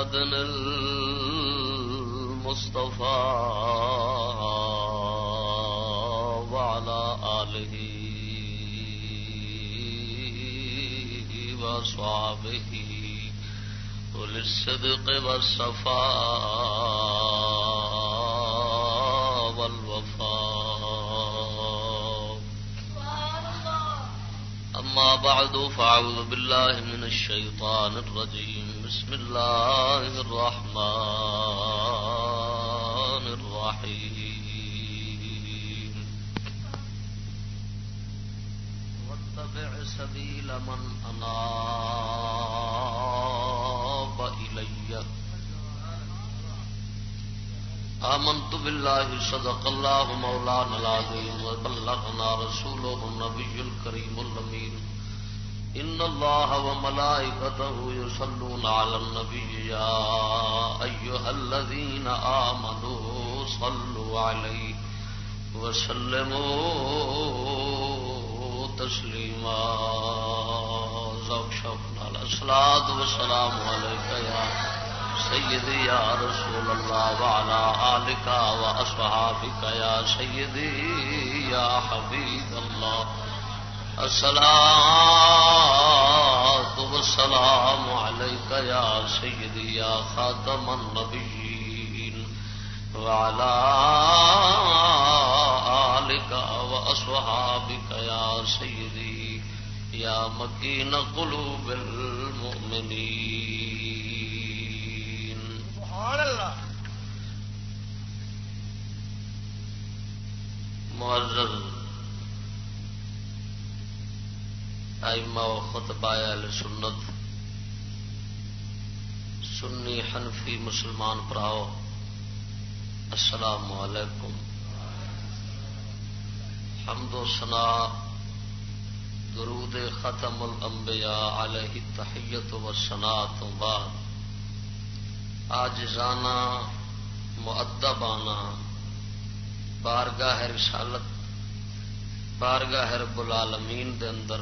محمد المصطفى وعلى آله وصحبه وللصدق والصفاء والوفاء. أما بعد، فأعوذ بالله من الشيطان الرجيم. الله الرحمن الرحيم واتبع سبيل من أناب إلي آمنت بالله صدق الله مولانا العظيم وبلغنا رسوله النبي الكريم الأمين إن الله وملائكته يصلون على النبي يا أيها الذين آمنوا صلوا عليه وسلموا تسليما ذوق شوقنا الصلاة والسلام عليك يا سيدي يا رسول الله وعلى آلك وأصحابك يا سيدي يا حبيب الله الصلاة والسلام عليك يا سيدي يا خاتم النبيين وعلى آلك وأصحابك يا سيدي يا مكين قلوب المؤمنين. سبحان اللہ۔ معزز ائمہ و خطبہ اہل سنت، سنی حنفی مسلمان پراؤ، السلام علیکم۔ حمد و سنا درود ختم الانبیاء علیہ تحیت و سنا تو بعد۔ آج جانا معدبانہ بارگاہ رسالت، بارگاہ رب العالمین دے اندر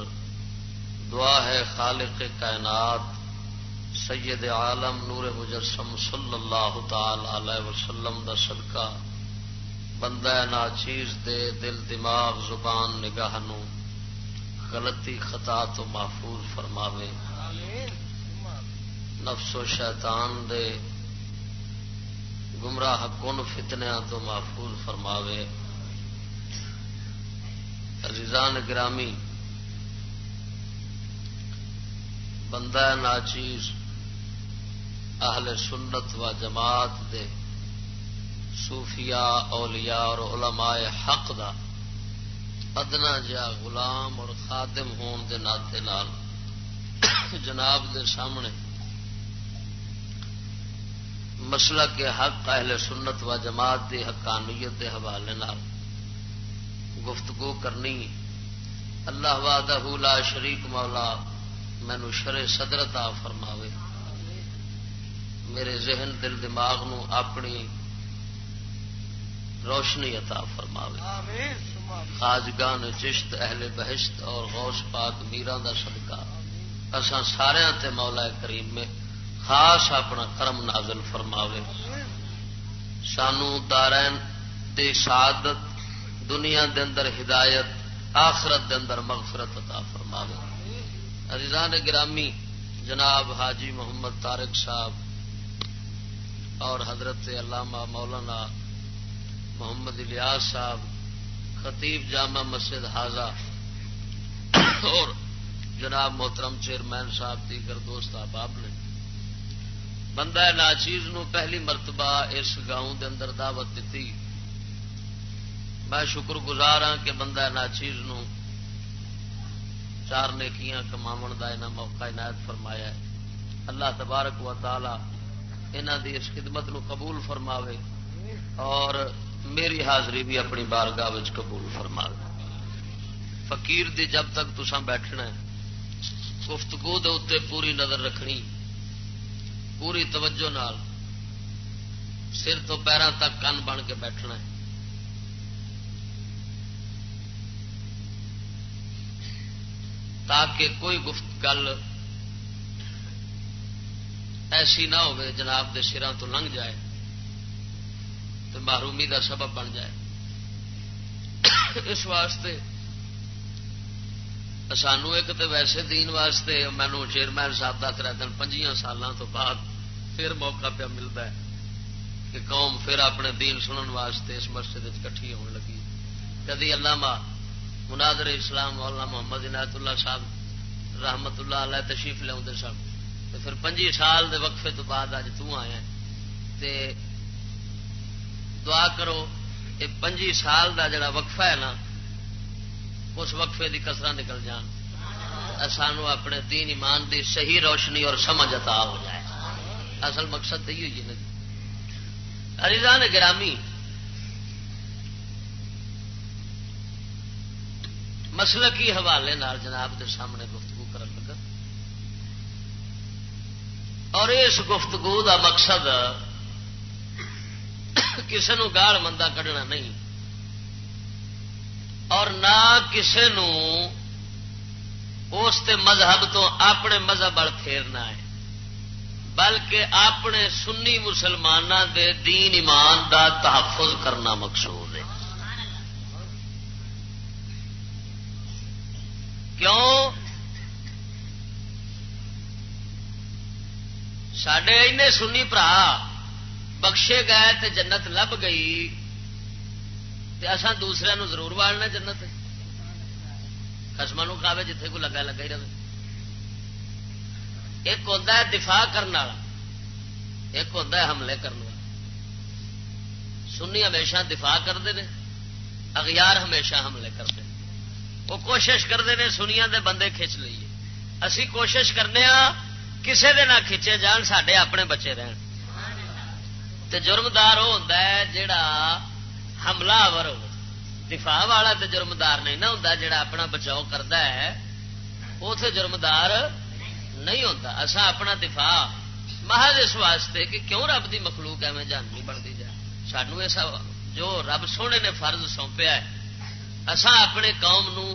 دعا ہے خالق کائنات سید عالم نور مجسم صلی اللہ تعالی علیہ وسلم دا صدقہ۔ بندہ ناچیز دے دل دماغ زبان نگاہ نو۔ غلطی خطا تو محفوظ فرماوے۔ نفس و شیطان دے گمراہ کن فتنیا تو محفوظ فرماوے۔ عزیزان گرامی بندہ ناچیز، اہل سنت و جماعت دے صوفیاء، اولیاء اور علماء حق دا ادنا جا غلام اور خادم ہون دے ناطے نال۔ جناب دے سامنے مسئلہ کے حق اہل سنت و جماعت دی حقانیت دے حوالے نال گفتگو کرنی۔ اللہ وعدہ لا شریک مولا مینو شرے صدرتا فرماوے۔ میرے ذہن دل دماغ نو اپنی روشنی عطا فرماوے۔ خاجگان چشت اہل بہشت اور غوث پاک میران دا صدقہ۔ اساں سارے تے مولا کریم میں خاص اپنا کرم نازل فرماوے۔ سانو دارین دی سعادت دنیا دے اندر ہدایت آخرت دے اندر مغفرت عطا فرماوے۔ عزیزان گرامی، جناب حاجی محمد طارق صاحب اور حضرت علامہ مولانا محمد الیاس صاحب، خطیب جامع مسجد حاضہ اور جناب محترم چیئرمین صاحب، دیگر دوست احباب نے۔ بندہ ناچیز نو پہلی مرتبہ اس گاؤں دے اندر دعوت دیتی میں شکر گزار ہاں کہ بندہ ناچیز نو چار نیکیاں کماون دا انہاں موقع عنایت فرمایا ہے۔ اللہ تبارک و تعالی انہاں دی اس خدمت نو قبول فرماوے اور میری حاضری بھی اپنی بارگاہ وچ قبول فرماوے۔ فقیر دی جب تک تساں بیٹھنا ہے، گفتگو دے اتنے پوری نظر رکھنی، پوری توجہ نال، سر تو پیروں تک کن بن کے بیٹھنا ہے۔ تاکہ کوئی گفت گل ایسی نہ ہو جناب دے سرا تو لنگ جائے تو محرومی دا سبب بن جائے۔ اس واسطے سانو ایک تو ویسے دین واسطے مینو چیئرمین صاحب دس رہتے ہیں پنجیاں سالوں تو بعد پھر موقع پہ ملتا ہے کہ قوم پھر اپنے دین سنن واسطے اس مسجد کٹھی ہون لگی۔ کدی علامہ مناظر اسلام مولانا محمد عنایت اللہ صاحب رحمت اللہ علیہ تشریف لیا سن۔ پھر پنجی سال دے وقفے تو بعد اج تیا تے دعا کرو یہ پنجی سال دا جڑا وقفہ ہے نا، اس وقفے دی کسرا نکل جان۔ سانو اپنے دین ایمان دی صحیح روشنی اور سمجھ عطا ہو جائے۔ اصل مقصد تو یہ ہوئی جی اریزان گرامی مسلکی حوالے نال جناب دے سامنے گفتگو کرن لگا۔ اور اس گفتگو دا مقصد کسی نو گال مندہ کھنا نہیں، اور نہ کسی اس مذہب تو اپنے مذہب پھیرنا ہے، بلکہ اپنے سنی مسلمانوں دے دین ایمان دا تحفظ کرنا مقصود ہے۔ کیوں؟ سڈے این سنی برا بخشے گئے تے جنت لب گئی تے اساں دوسرے نو ضرور والنا جنت خسما کھاوے جتھے کو لگا لگا ہی رہے۔ ایک ہوتا ہے دفاع کرنے والا، ایک ہوتا ہے حملے کرنے والا۔ سنی ہمیشہ دفاع کرتے ہیں اغیار ہمیشہ حملے کرتے ہیں وہ کوشش کرتے ہیں سنیا دے بندے کھچ لیے۔ اسی کوشش کرنے ہاں کسے دے نہ کھچے جان سڈے اپنے بچے رہن۔ تے جرمدار وہ ہوتا ہے جڑا حملہ آور ہو۔ دفاع والا تے جرمدار نہیں نہ ہوتا جڑا اپنا بچاؤ کرتا ہے، وہ تو جرمدار نہیں ہوتا اصا اپنا دفاع محض اس واسطے کہ کیوں رب دی مخلوق ایویں جاننی بنتی جائے سانو ایسا جو رب سونے نے فرض سونپیا ہے اسا اپنے قوم نو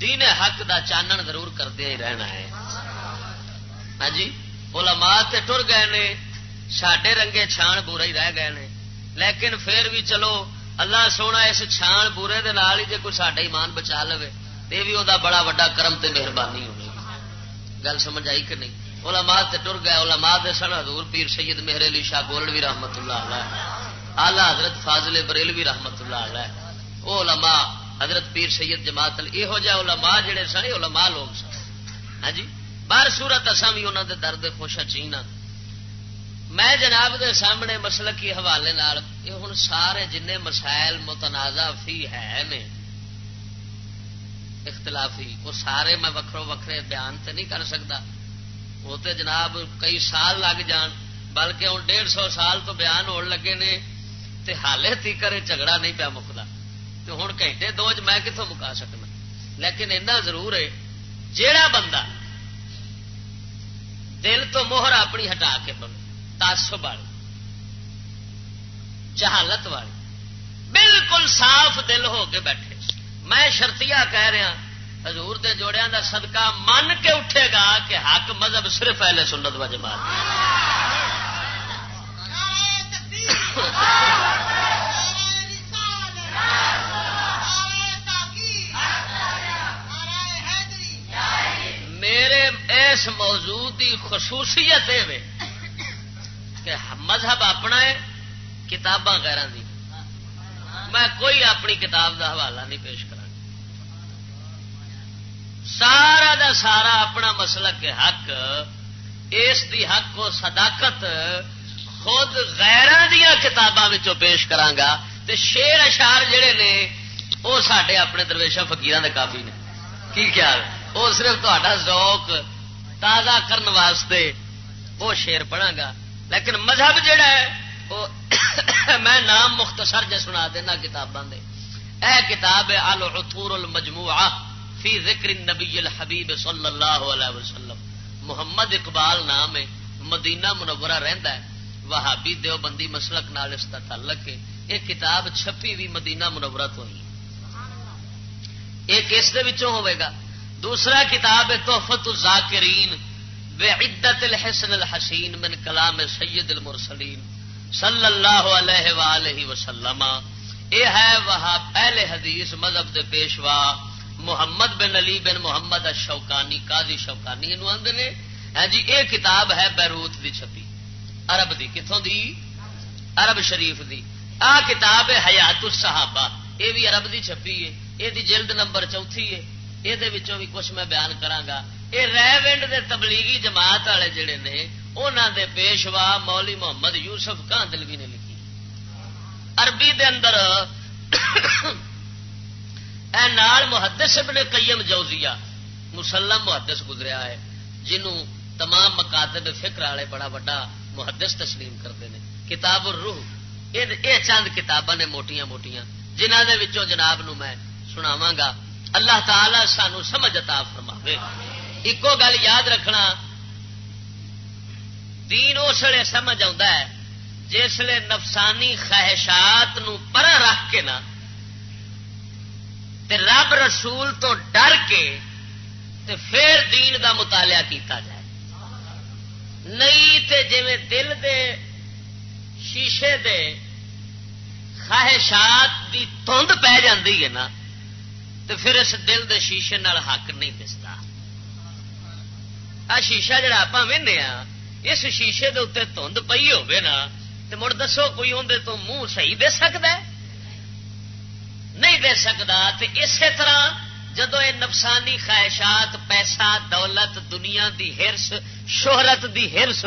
دین حق دا چانن ضرور کردیا ہی رہنا ہے۔ ہاں جی؟ علماء تے ٹر گئے نے سڈے رنگے چھان بورے ہی رہ گئے لیکن پھر بھی چلو، اللہ سونا اس چھان بورے دے نال ہی جے کوئی ساڈا ایمان بچا لو یہ بھی وہ بڑا وا کرم تے مہربانی ہونی۔ گل سمجھ آئی کہ نہیں؟ علماء تے ٹر گئے، علماء دے سن حضور پیر سید مہر علی شاہ گولڈوی رحمت اللہ علیہ آلہ حضرت فاضل بریلوی رحمت اللہ علیہ۔ وہ علماء حضرت پیر سید جماعت یہو جہ علماء جڑے سن علماء لوگ سن۔ ہاں جی؟ بار سورت اصا بھی انہوں دے درد خوش چینا ہاں۔ میں جناب دے سامنے مسلک کی حوالے یہ ہوں سارے جن مسائل متنازع فی ہے نے، اختلافی، وہ سارے میں وکرو وکھرے بیان تے نہیں کر سکتا۔ وہ تے جناب کئی سال لگ جان، بلکہ ہوں ڈیڑھ سو سال تو بیان ہو لگے نے، تے حالے تیکر جھگڑا نہیں پیا مکتا۔ تو ہوں گھنٹے دو میں کتوں مکا سکنا لیکن اینا ضرور ہے جیڑا بندہ دل تو موہر اپنی ہٹا کے بن تاسب والی جہالت والی بالکل صاف دل ہو کے بیٹھے میں شرطیا کہہ رہا حضور دے جوڑیاں دا صدقہ من کے اٹھے گا کہ حق مذہب صرف اہل سنت و جماعت میرے اس موضوع کی خصوصیت یہ کہ مذہب اپنا ہے، کتاباں غیر دی۔ میں کوئی اپنی کتاب دا حوالہ نہیں پیش کرا سارا دا سارا اپنا مسلک کے حق، اس دی حق کو صداقت خود غیر دیا کتاباں پیش کرانگا تے شیر اشار جڑے نے وہ سڈے اپنے درویشا فکیر دے کافی نے۔ کی خیال وہ صرف تا ذوق تازہ کرنے واسطے وہ شیر پڑھا گا۔ لیکن مذہب جڑا ہے، وہ میں نام مختصر جہ سنا دینا کتاباں دے۔ اے کتاب العطور المجموعہ فی ذکر النبی الحبیب صلی اللہ علیہ وسلم۔ محمد اقبال نام ہے، مدینہ منورہ رہندا ہے۔ وہابی دیوبندی مسلک نال اس کا تعلق ہے۔ یہ کتاب چھپی بھی مدینہ منورہ تو ہی۔ ایک اس دے وچوں ہوئے گا۔ دوسرا کتاب ہے تحفت الزاکرین بے عدت الحسن الحسین من کلام سید المرسلین، صلی اللہ علیہ وآلہ وسلم۔ یہ ہے وہ پہلے حدیث مذہب دے پیشوا، محمد بن علی بن محمد شوکانی قاضی شوکانی آدھے ہاں جی یہ کتاب ہے بیروت دی چھپی۔ عرب دی کتوں دی؟ عرب شریف دی۔ آ کتاب ہے حیات الصحابہ۔ یہ بھی عرب دی چھپی ہے۔ یہ جلد نمبر چوتھی ہے۔ یہ بھی کچھ میں بیان کرا یہ ریونڈ دے تبلیغی جماعت والے جڑے نے انہوں دے پیشوا مولی محمد یوسف کان دلوی نے لکھی عربی دے اندر اے نال محدث ابن قیم جوزیا مسلم محدث گزریا ہے جنوں تمام مکاتب فکر والے بڑا بڑا محدث تسلیم کرتے ہیں کتاب الروح یہ چند کتاباں نے موٹیاں موٹیاں جنہ دے وچوں جناب نو میں سناواں گا اللہ تعالی سانو سمجھ عطا فرماوے۔ ایکو گل یاد رکھنا، دین اس سمجھ آتا ہے جسے نفسانی خواہشات پر رکھ کے نا، تے رب رسول تو ڈر کے تے پھر دین دا مطالعہ کیتا جائے۔ نہیں تے جی دل دے، شیشے دے خواہشات دی تند پی جاتی ہے نا تو پھر اس دل دے شیشے نال حق نہیں دستا۔ آ شیشہ جڑا آپ ہاں اس شیشے دے اتنے دھند پی نا تو مڑ دسو کوئی اندر تو منہ صحیح دے سکتا ہے؟ نہیں دے سکتا تو اسی طرح جدو یہ نفسانی خواہشات، پیسہ، دولت، دنیا دی ہرس، شہرت دی ہرس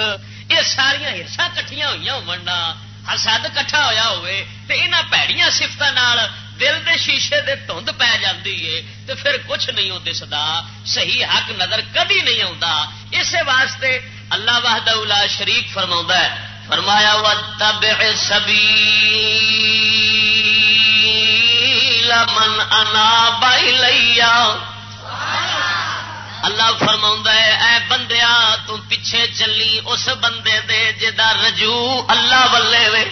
یہ ساریا ہرساں کٹیاں ہوئی ہونا حسد کٹھا ہوا ہوئے تو یہاں پیڑیاں سفت دل دے شیشے دے دھند پی جاتی ہے تو پھر کچھ نہیں دستا صحیح حق نظر کدی نہیں آتا اسی واسطے اللہ واہد شریف فرما ہے، فرمایا و تب سبھی من انا بائی لیا اللہ فرما ہے، اے بندیا تو پیچھے چلی اس بندے دے جا رجوع اللہ ولے وے۔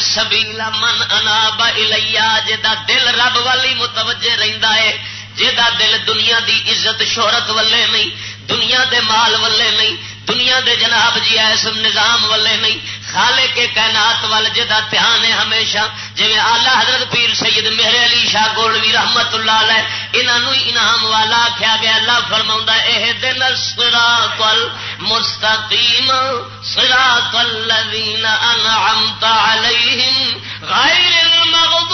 سبیلا من اناب الیا جا دل رب والی متوجہ رہندا ہے جا دل دنیا دی عزت، شہرت ولے نہیں، دنیا دے مال ولے نہیں، دنیا دے جناب جی ایس نظام ولے نہیں خالے کے کائنات وال جا دھیان ہے ہمیشہ۔ جی آلہ حضرت پیر سید میرے علی شاہ گولوی رحمت اللہ علیہ انہوں انعام والا آخیا گیا۔ اللہ فرما یہ دن سرا کل مستقیم سرا کل انعمت علیہم غیر المغضوب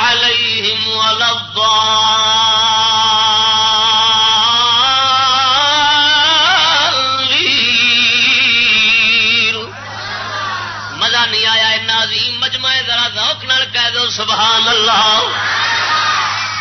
علیہم ولا سبحان اللہ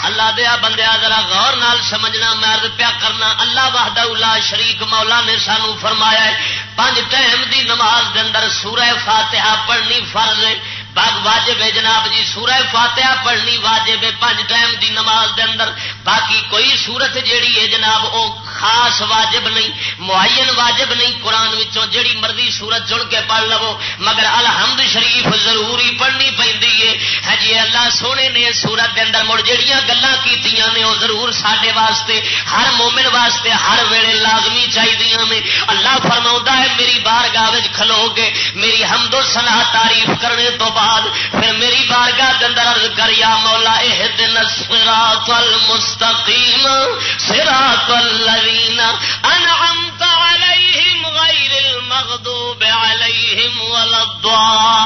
اللہ دیا بندیا ذرا غور نال سمجھنا، مرد پیا کرنا۔ اللہ واہدہ اللہ شریک مولا نے سانو فرمایا ہے پانچ ٹائم دی نماز دے اندر سورہ فاتحہ پڑھنی فرض ہے۔ باغ واجب ہے جناب جی سورہ فاتحہ پڑھنی واجب ہے۔ پانچ ٹائم دی نماز دے اندر۔ باقی کوئی سورت جیڑی ہے جناب وہ خاص واجب نہیں، معین واجب نہیں قرآن وچوں جڑی مرضی سورت جڑ کے پڑھ لو، مگر الحمد شریف ضروری پڑھنی پہ ہاں جی اللہ سونے نے سورت کے اندر مڑ جہیا گلان کی وہ ضرور سڈے واسطے، ہر مومن واسطے ہر ویلے لازمی چاہیے میں اللہ فرما ہے، میری بارگاہ کھلو گے، میری حمد و سنا تعریف کرنے تو بعد پھر میری بارگاہ اندر عرض کر، یا مولا اہ دن سرا تل مستقیم الذين أنعمت عليهم غير المغضوب عليهم ولا الضالين.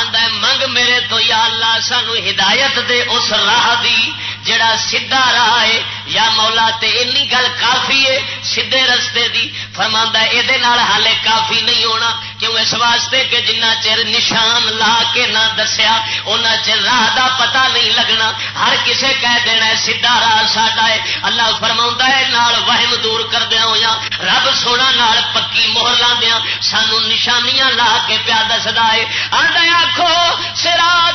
آندا منگ میرے تو یا اللہ، سانو ہدایت دے اس راہ دی جڑا سیدھا راہ ہے، یا مولا تے اینی گل کافی ہے، سیدھے رستے دی فرماندا یہ حالے کافی نہیں ہونا۔ کیوں اس واسطے کہ جنہ چر نشان لا کے نہ دسیا ان چر راہ دا پتہ نہیں لگنا۔ ہر کسے کہہ دینا سیدھا راہ ساڈا ہے۔ اللہ فرما ہے، نال وہم دور کر دیا ہوا رب سونا نال پکی مہر لا دیا سانو نشانیاں لا کے پیا دسدا ہے۔ آدھا آخو سرا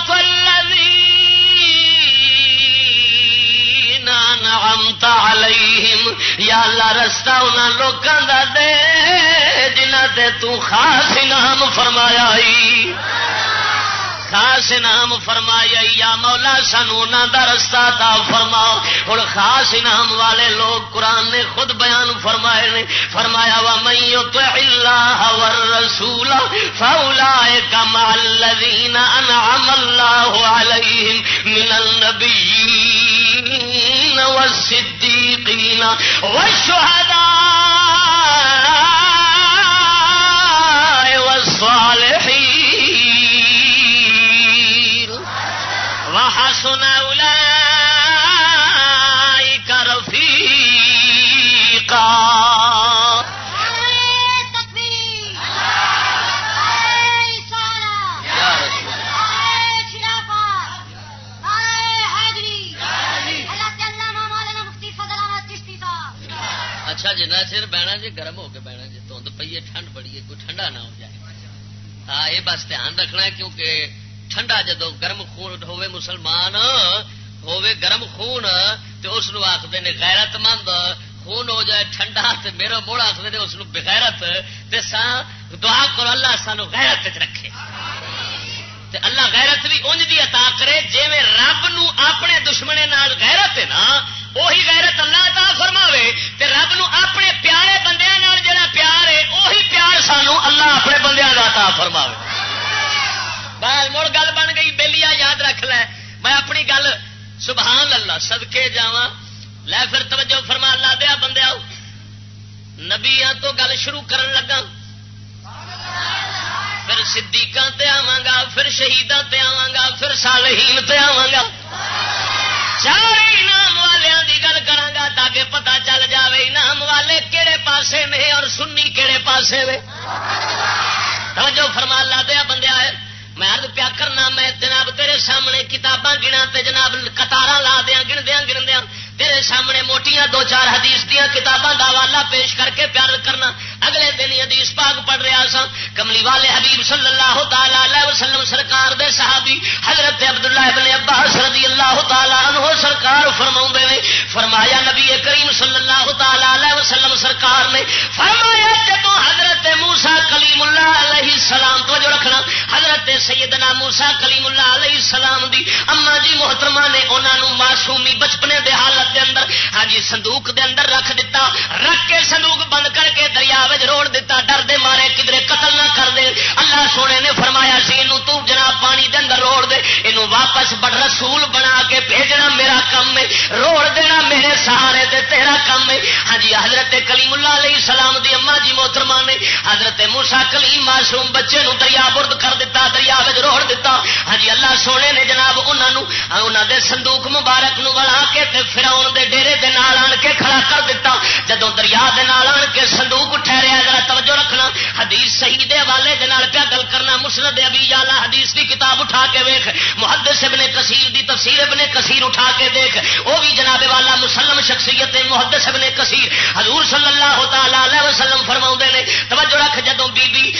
نعمت علیہم، یا اللہ رستہ انہوں لوگوں کا دے، جنہ تے تو خاص انعام فرمایا ہی خاص انعام فرمایا یا مولا سانو انہاں دا رستہ تا فرما ہوں خاص انعام والے لوگ قرآن نے خود بیان فرمائے نے، فرمایا وا میں تو اللہ رسول فولا کم الذین انعم اللہ علیہم من النبیین۔ والصديقين والشهداء والصالحين. وحسن أولئك جی گرم ہو کے بہنا جی دھند پی ہے، ٹھنڈ بڑی ہے، کوئی ٹھنڈا نہ ہو جائے۔ ہاں یہ بس دھیان رکھنا ہے کیونکہ ٹھنڈا جدو گرم خون ہوے مسلمان ہوے گرم خون تو اس آخر نے غیرت مند۔ خون ہو جائے ٹھنڈا تو میرا موڑ آخر نے اس بغیرت۔ تے سا دعا کرو، اللہ سانو غیرت رکھے۔ تے اللہ غیرت بھی انج دی عطا کرے جی رب نو اپنے دشمنے نال غیرت ہے نا وہی غیرت اللہ عطا فرماوے تے رب نو اپنے پیارے بندیاں نال جڑا پیار ہے، وہی پیار سانو اللہ اپنے بندیاں دا عطا فرماوے۔ بال مڑ گل بن گئی بےلیا یاد رکھ لے۔ میں اپنی گل سبحان اللہ سدکے جا لے پھر توجہ فرما لا دیا بندے آؤ۔ نبیا تو گل شروع کرن لگا پھر صدیقاں تے آواں گا، پھر شہیداں تے آواں گا، پھر صالحین تے آواں گا۔ چار انعام والوں کی گل کرا تاکہ پتا چل جاوے انعام والے کہڑے پاسے میں اور سنی کہڑے پاسے میں توجہ فرما لا دیا بندے آئے، میں ارد پیا کرنا، میں جناب تیرے سامنے کتاباں گنا تے جناب کتار لا دیا گندیا گندیا تیرے سامنے موٹیاں دو چار حدیث دیا، کتاباں کا والا پیش کر کے پیار کرنا۔ اگلے دن حدیث پاک پڑھ رہا سا کملی والے حبیب صلی اللہ تعالی وسلم سرکار دے صحابی حضرت عبداللہ ابن عباس رضی اللہ تعالی عنہ سرکار فرما نے۔ فرمایا نبی کریم صلی اللہ تعالی وسلم سرکار نے فرمایا جب حضرت موسا کلیم اللہ علیہ السلام تو جو رکھنا، حضرت سیدنا موسا کلیم اللہ علیہ السلام دی اما جی محترمہ نے انہوں معصومی بچپنے دے حالت گلاس دے اندر ہاں جی صندوق دے اندر رکھ دیتا رکھ کے صندوق بند کر کے دریا روڑ دیتا ڈر دے مارے کدھر قتل نہ کر دے۔ اللہ سونے نے فرمایا سی تو جناب پانی دے اندر روڑ دے یہ واپس بڑ رسول بنا کے بھیجنا میرا کم ہے، روڑ دینا میرے سہارے دے، تیرا کم ہے۔ ہاں جی حضرت کلیم اللہ علیہ السلام دی اما جی محترمہ نے حضرت موسا کلیم معصوم بچے نو دریا برد کر دیتا دریا روڑ دیتا ہاں جی اللہ سونے نے جناب انہوں انہوں دے صندوق مبارک نو بڑا کے پھر فراؤن دے ڈیرے دے نال آن کے کھڑا کر دیتا جدو دریا دے نال آن کے صندوق ٹھہریا ذرا توجہ رکھنا۔ حدیث صحیح دے والے دے نال پیا گل کرنا۔ مسند ابی جالا حدیث دی کتاب اٹھا کے ویکھ۔ محدث ابن کثیر دی تفسیر ابن کثیر اٹھا کے دیکھ وہ بھی جناب والا مسلم شخصیت محدث ابن کثیر۔ حضور صلی اللہ تعالی علیہ وسلم فرماؤں نے، توجہ رکھ جدوں جدوں بی بی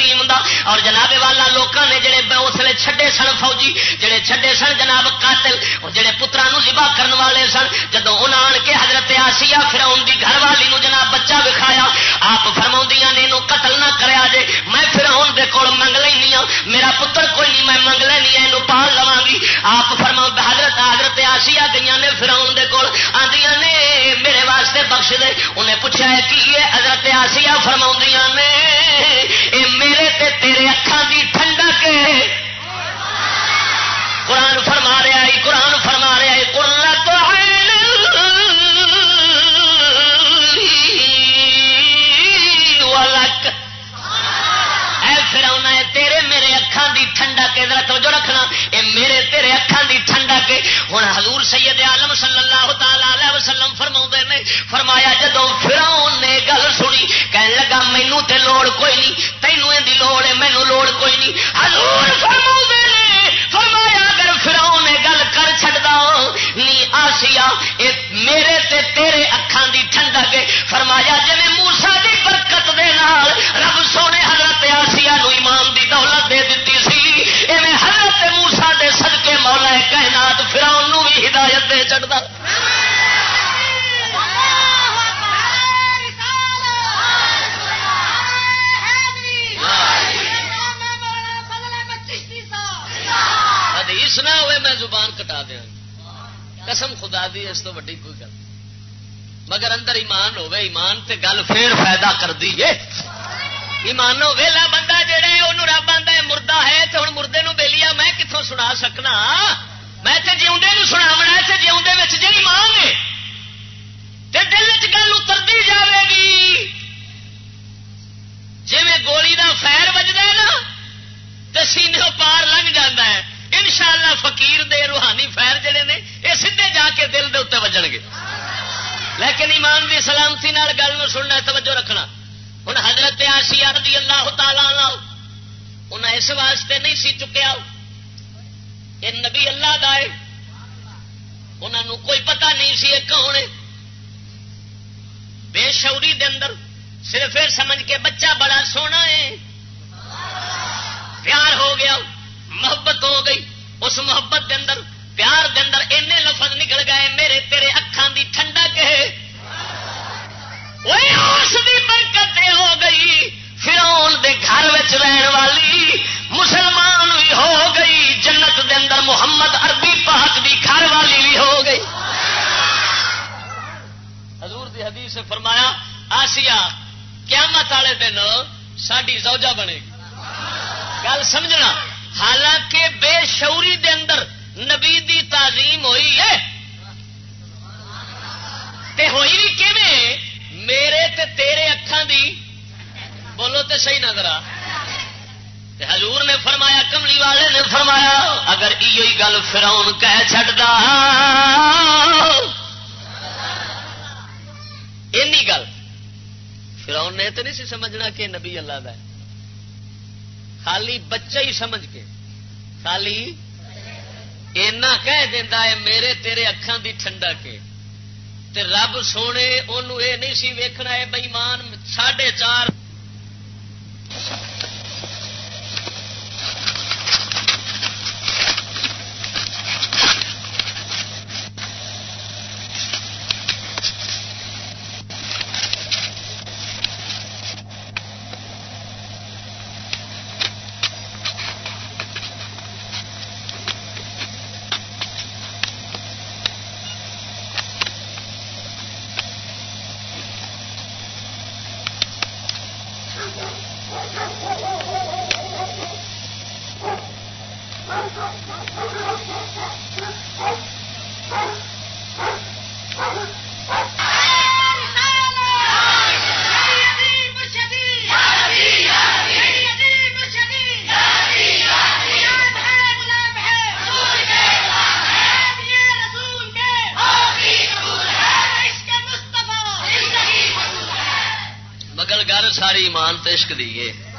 الصلوۃ دا اور جناب والا لوگوں نے جڑے اسلے چھڈے سن فوجی، جڑے چھڈے سن جناب قاتل، اور جڑے پترا ذبح کرنے والے سن جدو انہوں آن کے حضرت آسیا پھر ان کی گھر والی نو جناب بچہ دکھایا آپ فرما نے یہ قتل نہ کریا جے، میں پھر ان کے کول منگ لینی ہوں ہاں، میرا پتر کوئی نہیں، میں منگ لینی ہاں، ہوں پال لوا گی آپ فرما حضرت حضرت آسیا گئی نے پھر ان کے کول آدی نے میرے واسطے بخش دے۔ انہیں پوچھا ہے، کی حضرت آسیا فرما نے، اے میرے تے تیرے اکھان دی ٹھنڈک قرآن فرما رہا ہے، قرآن فرما رہا ہے قرآن تو پھر آنا ہے، تیرے میرے اکھان دی ٹھنڈا کے، ذرا توجہ رکھنا، اے میرے تیرے اکھان دی ٹھنڈا کے۔ ہوں حضور سید عالم صلی اللہ تعالی وسلم فرما نے، فرمایا جدو فراؤن نے گل سنی کہنے لگا مینو تے لوڑ کوئی نہیں، تینوں دی لوڑ ہے مینو لوڑ کوئی نہیں۔ حضور فرما نے فرمایا اگر فراؤن نے گل کر چڑتا نی آسیا میرے تے تیرے اکھان دی ٹھنڈا کے فرمایا جی موسا دی برکت دے نال رب سونے حضرت آسیا نو ایمان دی دولت دے دیتی سی حضرت موسا دے سد دے چڑھتا حدیث نہ ہوئے میں زبان کٹا دیا۔ قسم خدا دی، اس تو وڈی کوئی گل مگر اندر ایمان ہوے ایمان تے گل پھر فائدہ کر دی ایمان ویلا بندہ جہے وہ رب آتا ہے، مردہ ہے تو ہوں مردے نو بےلیا میں کتوں سنا سکنا؟ میں تے جیوندے نو سنا تے جیوندے وچ جی ایمان ہے، تے دل چ گل اترتی جاوے گی۔ جی گولی دا فیر بجتا ہے نا تو سینے پار لنگ جاتا ہے۔ ان شاء اللہ فکیر دے روحانی فیر جڑے نے، یہ سیدے جا کے دل دے اتنے وجن گے۔ لیکن ایمان دی سلامتی گل نو سننا توجہ رکھنا۔ ہوں حضرت آسیا رضی اللہ تعالی انہیں اس واسطے نہیں سی چکیا یہ نبی اللہ دا ہے۔ انہوں کوئی پتہ نہیں سی کون بے شعوری دے اندر صرف سمجھ کے بچہ بڑا سونا ہے۔ پیار ہو گیا، محبت ہو گئی۔ اس محبت دے اندر، پیار دے اندر اینے لفظ نکل گئے، میرے تیرے اکھان دی ٹھنڈا کہ اس کی برکت ہو گئی۔ فرون دے گھر رہن والی مسلمان بھی ہو گئی۔ جنت دے اندر محمد عربی پاک دی گھر والی بھی ہو گئی۔ حضور دی حدیث سے فرمایا آسیا قیامت والے دن ساری زوجہ بنے گی۔ گل سمجھنا۔ حالانکہ بے شعوری دے اندر نبی دی تعظیم ہوئی ہے۔ تے ہوئی بھی کیویں؟ میرے تے تیرے اکھان دی۔ بولو تے صحیح نظر آ۔ حضور نے فرمایا، کملی والے نے فرمایا، اگر یہ گل فراؤن کہہ چڑھتا اینی گل۔ فراؤن نے تو نہیں سی سمجھنا کہ نبی اللہ دا ہے۔ خالی بچہ ہی سمجھ کے۔ خالی اینا کہہ دینا ہے، میرے تیرے اکھان دی ٹھنڈا کے۔ تے رب سونے انہوں یہ نہیں سی ویکھنا ہے بئیمان ساڑھے چار دیے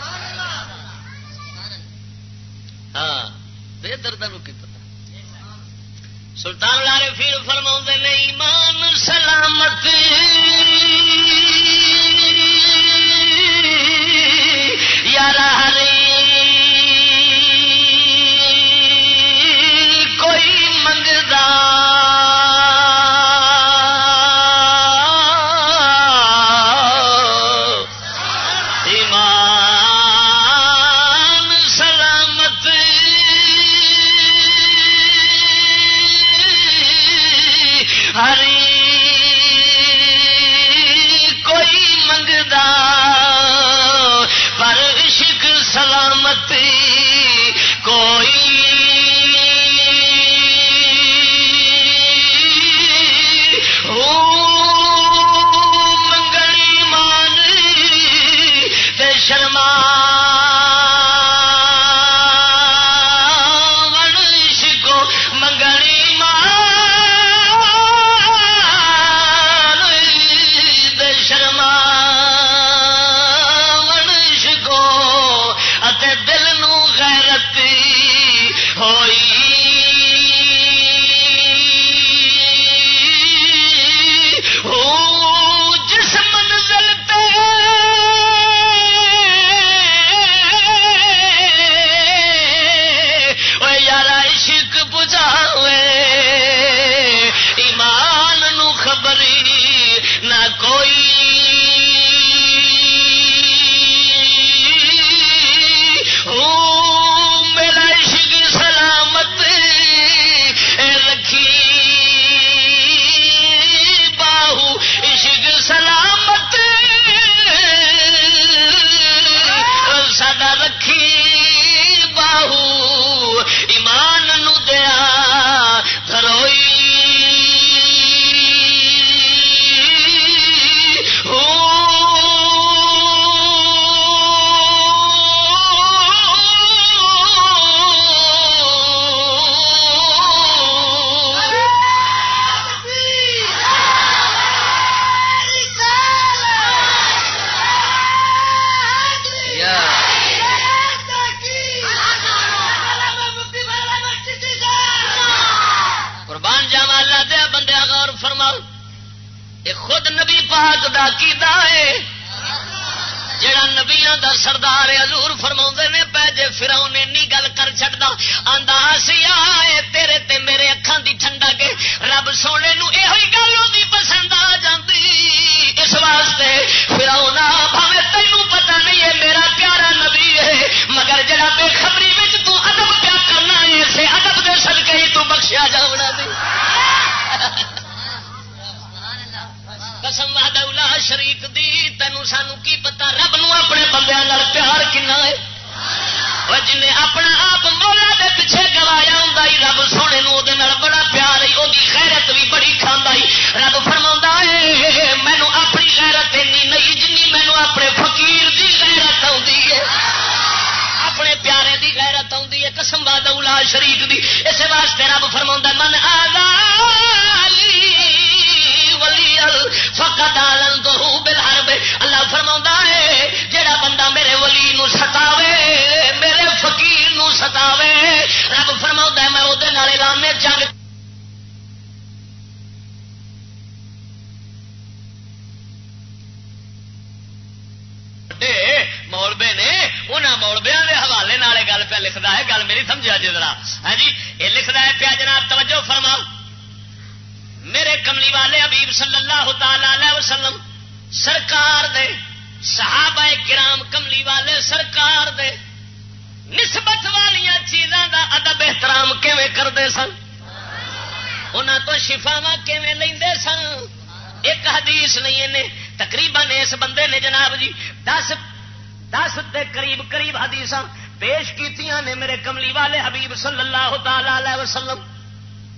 قریب حدیث پیش کی نے میرے کملی والے حبیب صلی اللہ تعالی وسلم۔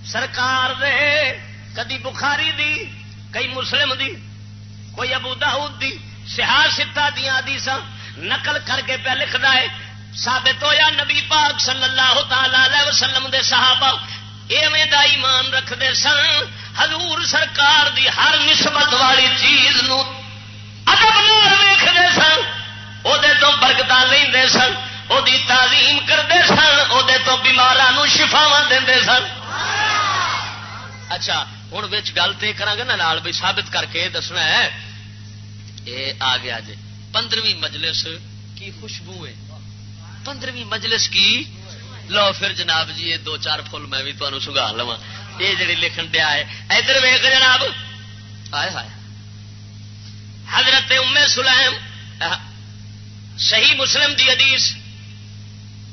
سرکار دے، کدی بخاری دی، کئی مسلم دی، کوئی ابو داؤد دی۔ سہار ستا دیا آدیش نقل کر کے پہ لکھتا ہے، ثابت ہویا نبی پاک صلی اللہ تعالی وسلم دے صحابہ ایویں دا ایمان رکھتے سن۔ حضور سرکار دی ہر نسبت والی چیز نو ادب ویختے سن۔ وہ تو برکت لے سن وہ تعظیم کرتے سن وہ تو بیماروں شفاوا دے سن اچھا ہوں گل تو کرا گا نا بھائی سابت کر کے دسنا ہے یہ آ گیا جی پندرہویں مجلس کی خوشبو ہے پندرہویں مجلس کی لو پھر جناب جی یہ دو چار فل میں بھی تمہیں سگا لوا یہ جڑی لکھن دیا ہے ادھر ویخ جناب آئے ہائے حضرت ام سلیم صحیح مسلم دی حدیث،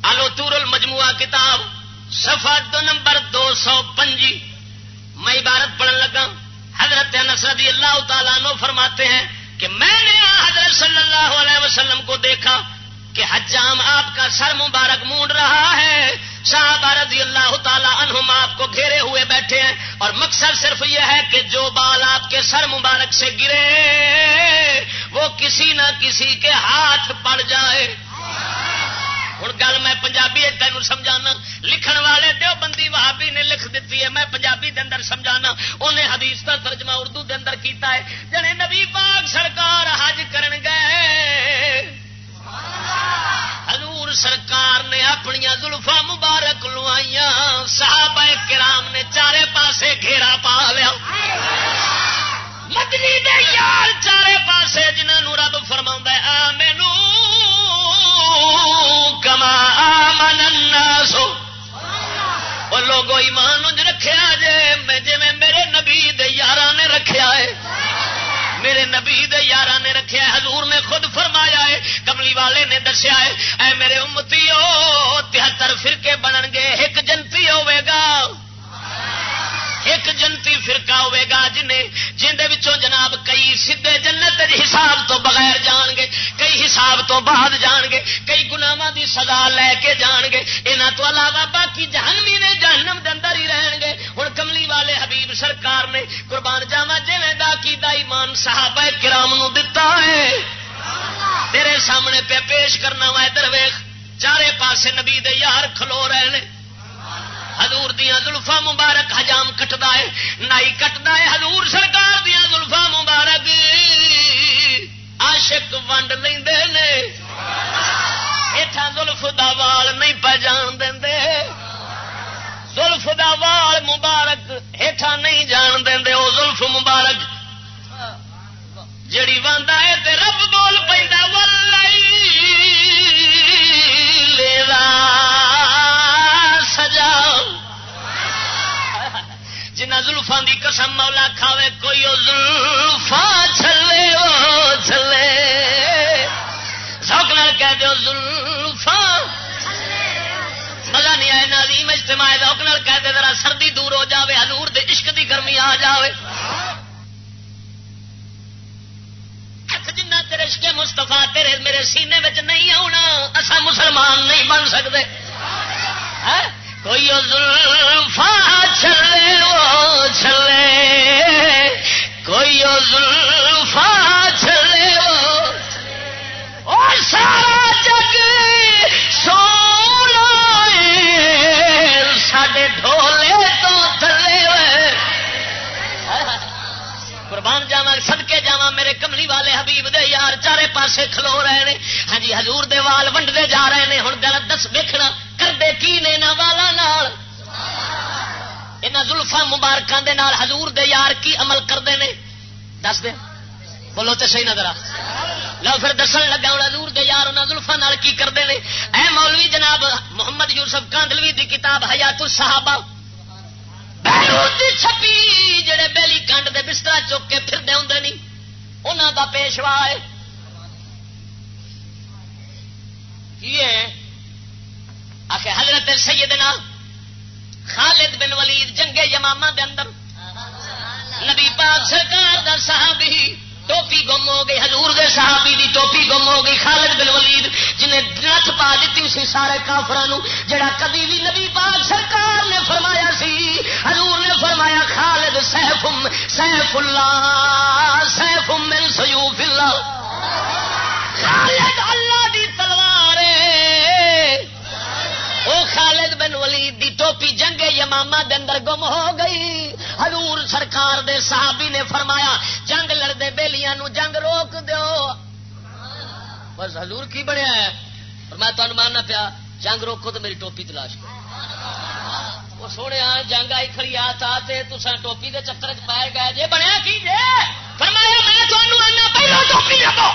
آلو تور المجموعہ کتاب، صفحہ دو نمبر دو سو پنجی۔ میں عبارت پڑھن لگا۔ حضرت رضی اللہ تعالیٰ نو فرماتے ہیں کہ میں نے حضرت صلی اللہ علیہ وسلم کو دیکھا کہ حجام آپ کا سر مبارک مونڈ رہا ہے۔ صحابہ رضی اللہ تعالیٰ عنہم آپ کو گھیرے ہوئے بیٹھے ہیں اور مقصد صرف یہ ہے کہ جو بال آپ کے سر مبارک سے گرے، وہ کسی نہ کسی کے ہاتھ پڑ جائے۔ ہوں گل میں پنجابی تین سمجھانا۔ لکھن والے دیو بندی وہابی نے لکھ دیتی ہے، میں پنجابی دے اندر سمجھانا۔ انہیں حدیث کا ترجمہ اردو دے اندر کیتا ہے۔ جنے نبی پاک سرکار حج کرن گئے۔ حضور سرکار نے اپنی زلفا مبارک لوائیاں، صحابہ کرام نے چارے پاسے گھیرا پا لیا۔ مدنی دے یار چارے پاسے جنہوں رب فرما آ مینو کما آمن الناس۔ وہ لوگو ایمان انج رکھیا جے، میں جی میرے نبی دے یارہ نے رکھیا ہے۔ میرے نبی دے نے رکھیا ہے، حضور نے خود فرمایا ہے کملی والے نے دسیا ہے، اے میرے امتی تہتر فرقے بنن گے ایک جنتی ہوے گا۔ ایک جنتی فرقہ ہوے گا جنہیں جن جناب کئی سیدے جنت حساب تو بغیر جان گے، کئی حساب تو بعد جان گے، کئی گناواں دی سزا لے کے جان گے۔ یہاں تو علاوہ باقی جہنمی نے جہنم دے اندر ہی رہن گے۔ ہوں کملی والے حبیب سرکار نے قربان جاوا جی دا کی دا ایمان صحابہ کرام نو دتا ہے۔ تیرے سامنے پہ پیش کرنا وا، ادھر ویخ چارے پاسے نبی دے یار کھلو رہے ہیں حضور دیا زلفا مبارک حجام کٹتا ہے، نائی کٹتا ہے، حضور سرکار دیا زلفا مبارک۔ آشک ونڈ لے زلف دا وال نہیں پہچان دے زلف دا وال مبارک ہیٹھا نہیں جان دے وہ زلف مبارک۔ جڑی واندا ہے تے زلفان دی قسم مولا کھاوے، کوئی او زلفا چلے وہ چلے سوک نال کہہ دیو، زلفا۔ مزہ نہیں آئے نظیم اجتماع سوک نال کہہ دے، ذرا سردی دور ہو جاوے، حضور دے عشق دی گرمی آ جاوے۔ جنہ تیرے عشق مستفا تیرے میرے سینے میں نہیں آنا اصا مسلمان نہیں بن سکتے ہاں؟ کوئی زلفا چلے وہ چلے کوئی زلفا چلے وہ سارا جگ سونا ساڈے ڈھولے تو تھلے قربان جاوا سدکے جا میرے کملی والے حبیب دے یار چارے پاسے کھلو رہے ہیں ہاں جی ہزور دے وال ونڈتے جا رہے ہیں ہوں دس دیکھنا کرتے کی نے والا نال۔ یہاں زلفا مبارکوں کے ہزور دے یار کی عمل کرتے ہیں دس دیں بولو تو صحیح نظر لو پھر دسن لگا ہوں ہزور دے یار انہوں زلفا کی کرتے ہیں اے مولوی جناب محمد یوسف کاندلوی دی کتاب حیات الصحابہ۔ چھپی جڑے بیلی کنڈ دے بستر چک کے پھرتے ہوں نہیں انہوں دا پیشوا ہے۔ یہ آخ حضرت سیدنا خالد بن ولید جنگے یماما دے اندر نبی پاک سرکار دا صحابی ٹوپی گم ہو گئی، حضور دے صحابی دی ٹوپی گم ہو گئی، خالد بن ولید جنہیں نت پا دیتی سی سارے کافران جڑا کدی بھی نبی پاک سرکار نے فرمایا سی، حضور نے فرمایا، خالد سیف سیف اللہ سیف من سیوف اللہ۔ خالد اللہ او خالد بن ولید دی ٹوپی جنگ یماما دے اندر گم ہو گئی۔ حضور سرکار دے صحابی نے فرمایا، جنگ لڑتے بےلیاں جنگ روک دیو۔ بس حضور کی بنیا ہے۔ اور میں تمہیں ماننا پیا، جنگ روکو تو میری ٹوپی تلاش کرو۔ وہ سونے جنگ آئی کھڑی، آ تسا ٹوپی دے چکر چ پائے گئے۔ جی بنیا کی جی فرمایا، میں پہلو ٹوپی لبو۔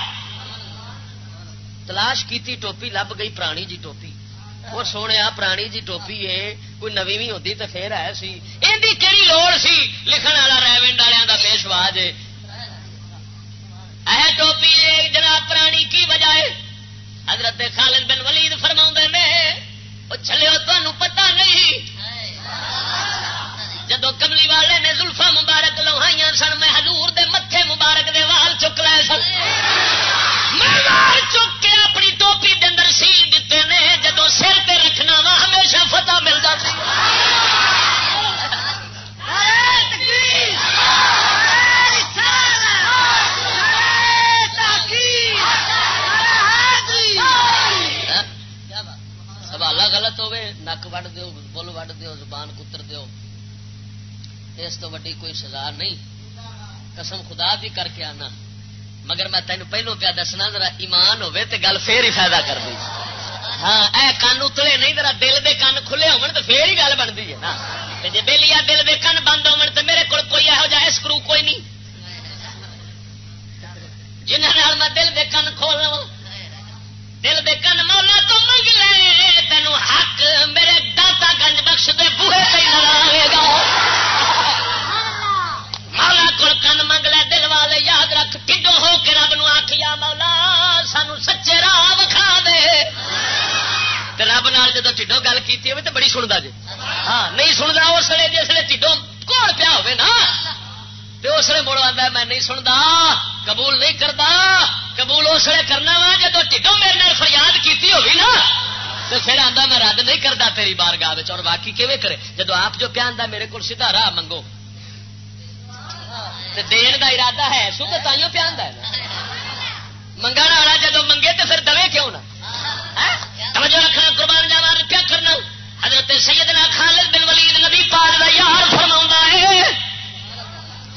تلاش کیتی، ٹوپی لب گئی، پرانی جی ٹوپی۔ وہ سونے پرانی جی ٹوپی ہے، کوئی نوی بھی ہوتی تو پھر ہے سی۔ یہ کہڑی لوڑ سی؟ لکھن والا ریونڈ والوں کا پیشوا جے اے ٹوپی جناب پرانی کی وجہ ہے؟ حضرت خالد بن ولید فرما نے وہ چلے تمہیں پتا نہیں۔ جدو کملی والے نے زلفا مبارک لوہائی سن، میں حضور دے متے مبارک دے وال چک لے سن۔ چک کے اپنی ٹوپی دے اندر سیل دیتے ہیں سزا نہیں۔ قسم خدا بھی کر کے آنا۔ مگر میں تینوں پہلو پیا دسنا، ذرا ایمان ہوے تے گل پھر ہی فائدہ کر دی۔ ہاں اے کن اتلے نہیں، ذرا دل دے کن کھلے ہون تو پھر ہی گل بنتی ہے نا۔ جی بہلی دل دے کن بند ہون تو میرے کو کوئی یہو جہ اسکرو کوئی نہیں۔ جنہوں میں دل دے کن کھول لوا دل دے کن مولا تو منگ لے تینوں حق میرے داتا گنج بخش دے بوہے پہ نظر گا۔ مولا کو کن منگ لے، دل والے یاد رکھ کڈو ہو کے رب نو آخیا مولا، سانو سچے راہ وکھا دے۔ رب نال جدو ٹھڈو گل کی ہوئے تو بڑی سنتا جی ہاں نہیں سنتا اس لیے جس ٹھڈو کوڑ پیا ہوے نا۔ تو اس لیے مڑ آتا میں نہیں سنتا قبول نہیں کرتا قبول اس لیے کرنا وا جب ٹھڈو میرے نال فریاد کی ہوگی نا۔ تو پھر آتا میں رد نہیں کرتا تیری بار گاہ اور باقی کیویں کرے؟ جب آپ جو پیا میرے کو سیدھا راہ منگو۔ دین کا ارادہ ہے سو تو تائیوں پہ پیا منگا والا جب منگے تو پھر دے کیوں نہ توجہ رکھنا قربان جاوا کیا کرنا حضرت سیدنا خالد بن ولید نبی پاک دا یار فرما ہے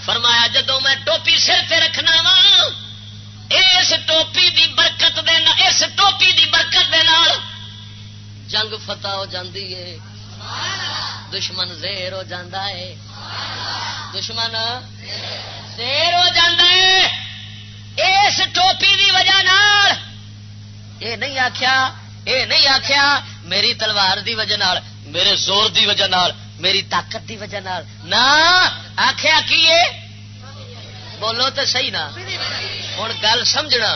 فرمایا جدو میں ٹوپی سر پہ رکھنا وا اس ٹوپی دی برکت دے اس ٹوپی دی برکت دے نال جنگ فتح ہو جاندی ہے دشمن زیر ہو جاندہ ہے دشمن دیر ہو اس ٹوپی دی وجہ نال یہ نہیں آخیا یہ نہیں آخیا میری تلوار دی وجہ نال، میرے زور دی وجہ نال، میری طاقت دی وجہ نال۔ نہ آخیا کی بولو تو صحیح نا۔ ہوں گل سمجھنا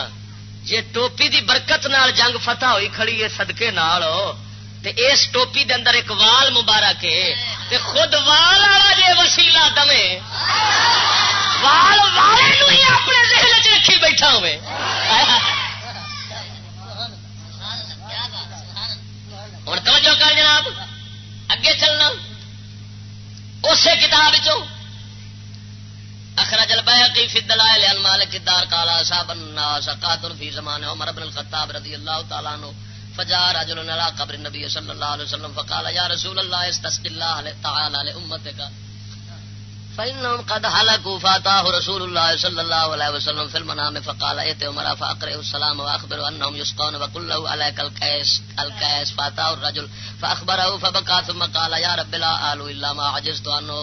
جی ٹوپی دی برکت نال جنگ فتح ہوئی کھڑی ہے سدکے نال تے اس ٹوپی دے اندر ایک وال مبارک ہے۔ تے خود وال والا جی وسیلا دمے، وال والے نو ہی اپنے ذہن چ رکھی بیٹھا ہوئے۔ ہوں توجہ کر جناب، اگے چلنا۔ اسی کتاب اخرج البيهقي في الدلائل عن مالك الدار، قال اصحاب الناس، قاتل في زمان عمر بن الخطاب رضي الله تعالى عنه فجاء رجل الى قبر النبي صلى الله عليه وسلم فقال يا رسول الله استسق الله تعالى لامتك فإنهم قد هلكوا فاتاه رسول الله صلى الله عليه وسلم في المنام فقال ايت عمر فاقرئ السلام واخبر انهم يسقون وقل له عليك الكيس الكيس فاتاه الرجل فاخبره فبكى ثم قال يا رب لا آل الا ما عجزت عنه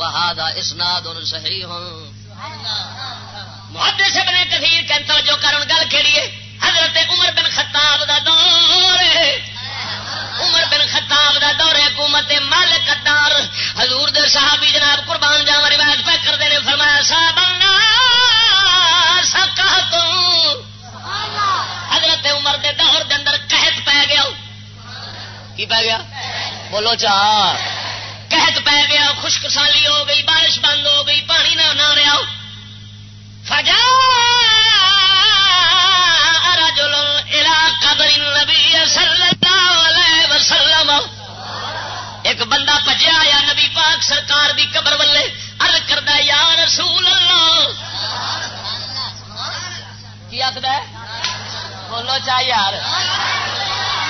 وهذا اسناد صحيح محدث ابن كثير کہن توجہ کرن گل کیڑی ہے حضرت عمر بن خطاب دا دور عمر بن خطاب دا دور حکومت مالک دار حضور دے صحابی جناب قربان جاوا روایت پہ کرتے ہیں فرمایا صاحب حضرت عمر دے دور دے اندر قحط پی گیا۔ کی پی گیا؟ بولو چا قحط پی گیا خشک سالی ہو گئی، بارش بند ہو گئی، پانی نہ نہ رہا۔ فجا رجل الى قبر النبي صلى الله عليه وسلم. ایک بندہ پجیا آیا نبی پاک سرکار دی قبر والے ارد کردا یا رسول اللہ. کی آخد بولو چاہ یار.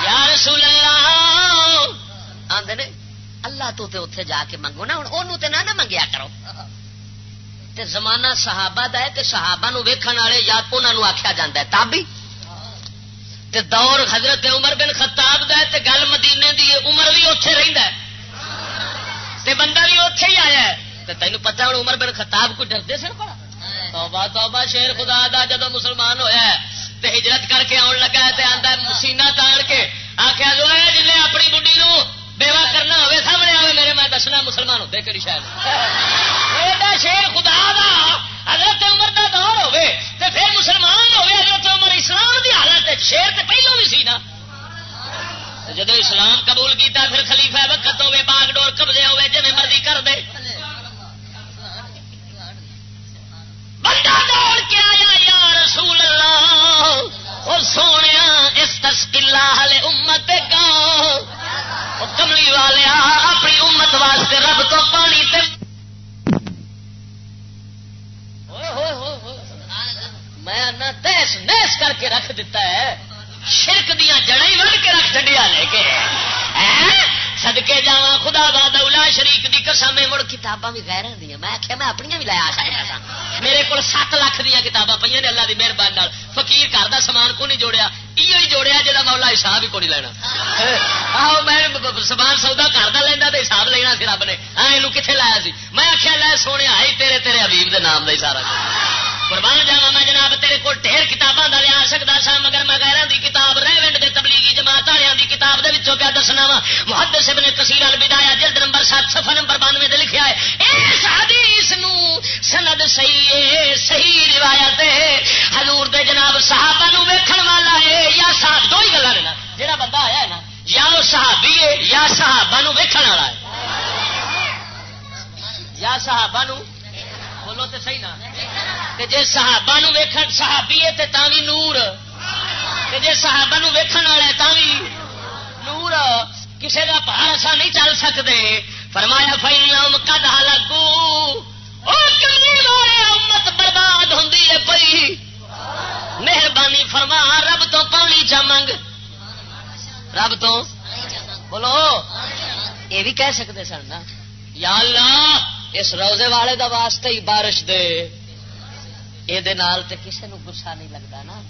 یا رسول اللہ. آدھے نے، اللہ تو تے اتے جا کے منگو نا ہوں وہ نہ منگیا کرو. تے زمانہ صحابہ دا ہے، تے صحابہ نو ویکھن والے یا انہوں آخیا جا ہے، تابی؟ تے دور حضرت عمر بن خطاب دا ہے تے گل مدینے دی عمر بھی اتے رہندا ہے۔ تے بندہ بھی اتے ہی آیا ہے۔ تے تینوں پتہ ہوں عمر بن خطاب کو ڈرتے سن پڑا؟ توبہ توبہ شیر خدا دا جدو مسلمان ہویا ہے۔ تے ہجرت کر کے آن لگا ہے تے آندا سینہ تان کے۔ آخیا جو ہے جن اپنی بڈی نو بیوہ کرنا ہوئے، سامنے آئے میرے، میں دسنا مسلمان ہوتے کہڑی شاید شیر خدا دا حضرت عمر دا دور ہوئے تے پھر مسلمان ہوئے، حضرت عمر اسلام دی حالت شیر تے پہلو بھی سی نا۔ جدو اسلام قبول کیتا، پھر خلیفہ وقت ہوئے، باغ ڈور قبضے ہوئے جی مرضی کر دے۔ بندہ دوڑ کے آیا، یا رسول اللہ اور سونے اس تسکلا والے امت کا کملی والے اپنی امت واسطے رب تو پانی تے میں تیس نیس کر کے رکھ دیتا ہے، شرک دیا جڑا ہی وڑ کے رکھ ڈنڈیا لے کے۔ سدکے جا خدا باد شریف کی قسم مڑ کتاباں بھی غیر دیا میں آخیا میں اپنی بھی لایا سکتا تھا میرے کو سات لاکھ دیا کتاباں پہ نے اللہ کی مہربانی فقیر گھر کا سامان کو نہیں جوڑیا؟ یہ ہی جوڑیا جا مولا حساب ہی کو نہیں لینا۔ آہو، میں سامان سودا گھر کا لینا تو حساب لینا سی رب نے۔ ہاں یہ کتنے لایا سی؟ میں آخیا لے سونے آئی تیرے تیرے حبیب دے نام کا ہی سارا قربان جاوا میں جناب، تیرے کو ڈھیر کتاباں کا لیا سکتا سا مگر میں غیران دی کتاب، ریونڈ کے تبلیغی جماعت والوں کی کتاب دے وچوں کیا دسنا وا محد سب نے کثیر الودایا جلد نمبر سات سفر نمبر بانوے دے لکھا ہے۔ اس حدیث نو سند صحیح ہے، صحیح روایت ہے۔ حضور دے جناب صحابہ نو ویکھن والا ہے، یا صاحب دو ہی گلا لینا جہاں بندہ آیا ہے نا، یا وہ صحابی ہے، یا صحابہ نو ویکھن والا ہے۔ یا صحابہ نو، بولو تو صحیح نا۔ جی صحابہ ویخ صحابی ہے تو بھی نور۔ جی صحابہ ویکھن والا ہے بھی نور۔ کسی کا پہاڑ ایسا نہیں چل سکتے فرمایا فائن کد لگو امت برباد ہوں پی مہربانی فرما، رب تو پانی چا منگ۔ رب تو؟ بولو۔ یہ بھی کہہ سکتے سن نا۔ یا اللہ، اس روزے والے دا واسطے ہی بارش دے۔ یہ کسی نو گسا نہیں لگتا نا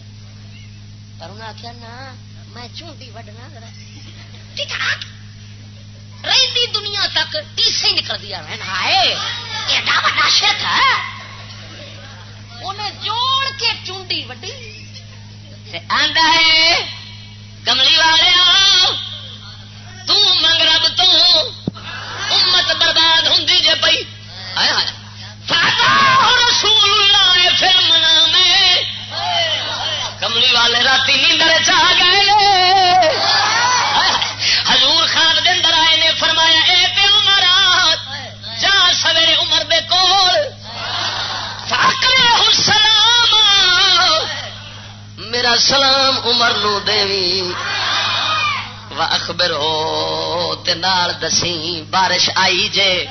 پر انہیں آخیا نا میں چونٹی وڈنا رہی دنیا تک تیسے نکل دیا ایڈا وا شرک ہے انہیں جوڑ کے چونڈی وڈی آندا ہے کملی والے تنگ رب تو امت برباد ہوں جی پی رسول کملی والے رات نیندر چاہ گئے حضور خان دن آئے نے، فرمایا، اے تے عمر، جا سویرے عمر دے کول۔ سلام میرا سلام عمر نو دیوی۔ و اخبر ہو نال دسی بارش آئی جے۔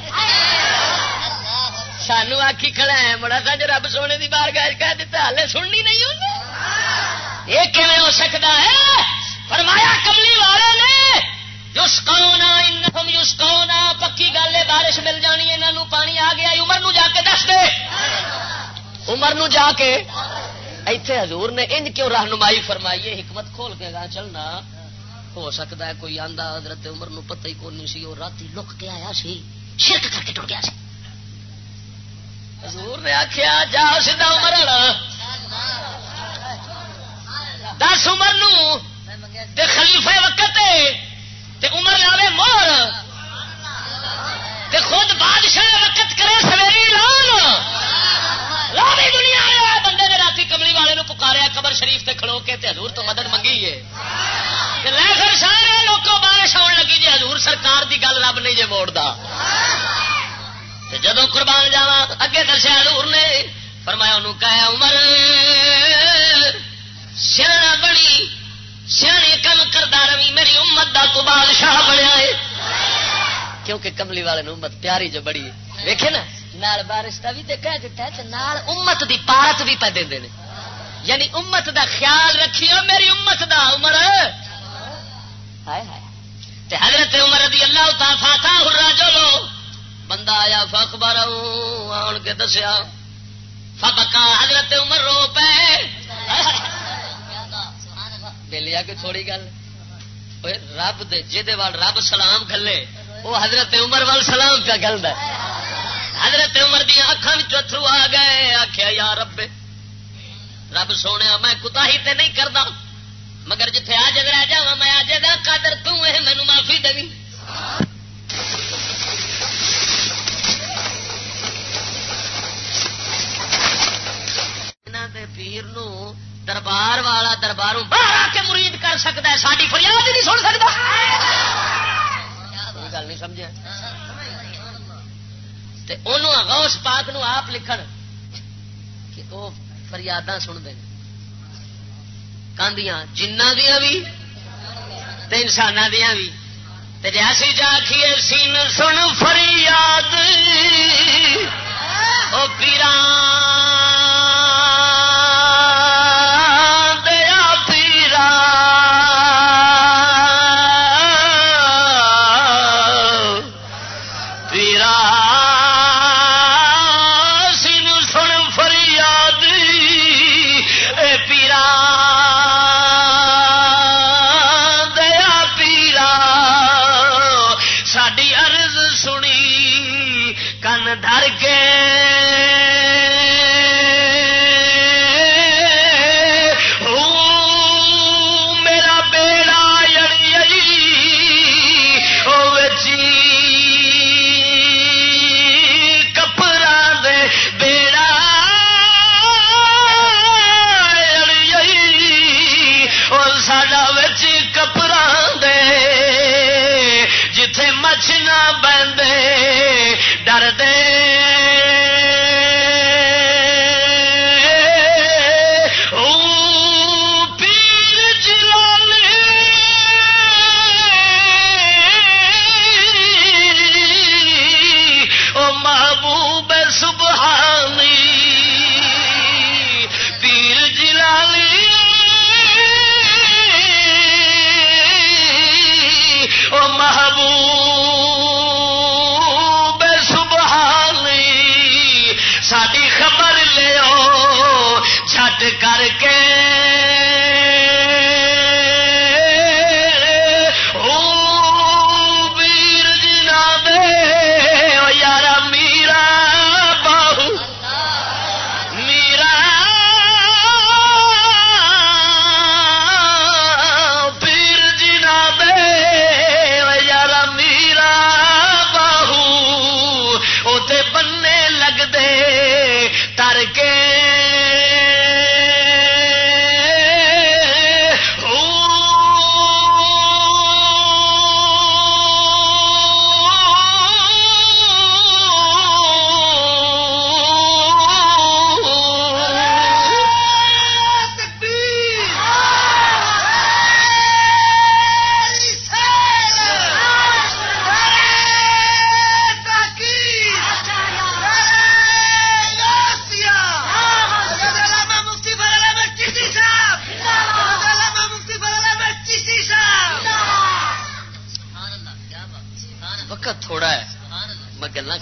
سانو آخی کھڑا ہے، مڑا سا جو رب سونے کی بار گاج کہہ دیتا ہلے سننی نہیں ہوتی یہ کیون ہو سکتا ہے؟ فرمایا، کملی والے نے پکی گل ہے، بارش مل جانی یہاں پانی آ گیا، عمر نو جا کے دس دے۔ عمر نو جا کے، ایتھے حضور نے انج کیوں رہنمائی فرمائی ہے حکمت کھول کے گا چلنا، ہو سکتا ہے، کوئی آندا، حضرت عمر نو پتہ ہی کون نہیں سی اور رات لک کے آیا سی، شرک کر کے ٹر گیا سی۔ حضور نے آخیا جا سیدا عمر والا۔ دس عمر نو خلیفے وقت تے عمر لاوے مور تے خود بادشاہ وقت کرے سویری لال لاوی دنیا آیا بندے نے رات کملی والے نو پکاریا، قبر شریف تے کھلو کے تے حضور تو مدد منگی ہے۔ لے پھر سارے لوگوں بارش آن لگی جی حضور سرکار دی گل رب نہیں جی موڑ جدو قربان جاوا اگے دسیا حضور نے، فرمایا انہوں کہا عمر سیاح بنی، سیانے کم کردار روی میری امت دا تو بادشاہ بنیا ہے۔ کیونکہ کملی والے امت پیاری جو بڑی ویکھے نا، نال بارش کا بھی کہہ دیتا ہے نال امت دی پارت بھی پہ دے یعنی امت دا خیال رکھیو، میری امت دا، عمر۔ ہائے ہائے۔ تے حضرت عمر رضی اللہ تعالی فاتا الرجل۔ بندہ آیا فاخبر آن کے دسیا، فبکا حضرت عمر رو پے۔ لیا کہ تھوڑی گل۔ رب وال رب سلام کھلے۔ وہ حضرت عمر وال سلام پہ گل حضرت عمر دیا اکھان چترو آ گئے آخیا یا رب رب سونے میں کتا ہی تے نہیں کرتا مگر جتھے آج رہ جا میں آج دا قادر تینو معافی دیں پیر نو دربار والا درباروں باہر آ کے مرید کر سکتا ہے ساری فریاد ہی نہیں سن سکتا۔ گل نہیں سمجھا غوث پاک نو آپ لکھن کہ وہ فریاد سن دیں کاندیاں جنہ دیا بھی انسان دیا بھی جیسی جاکھیے سین سن فریاد۔ او پیران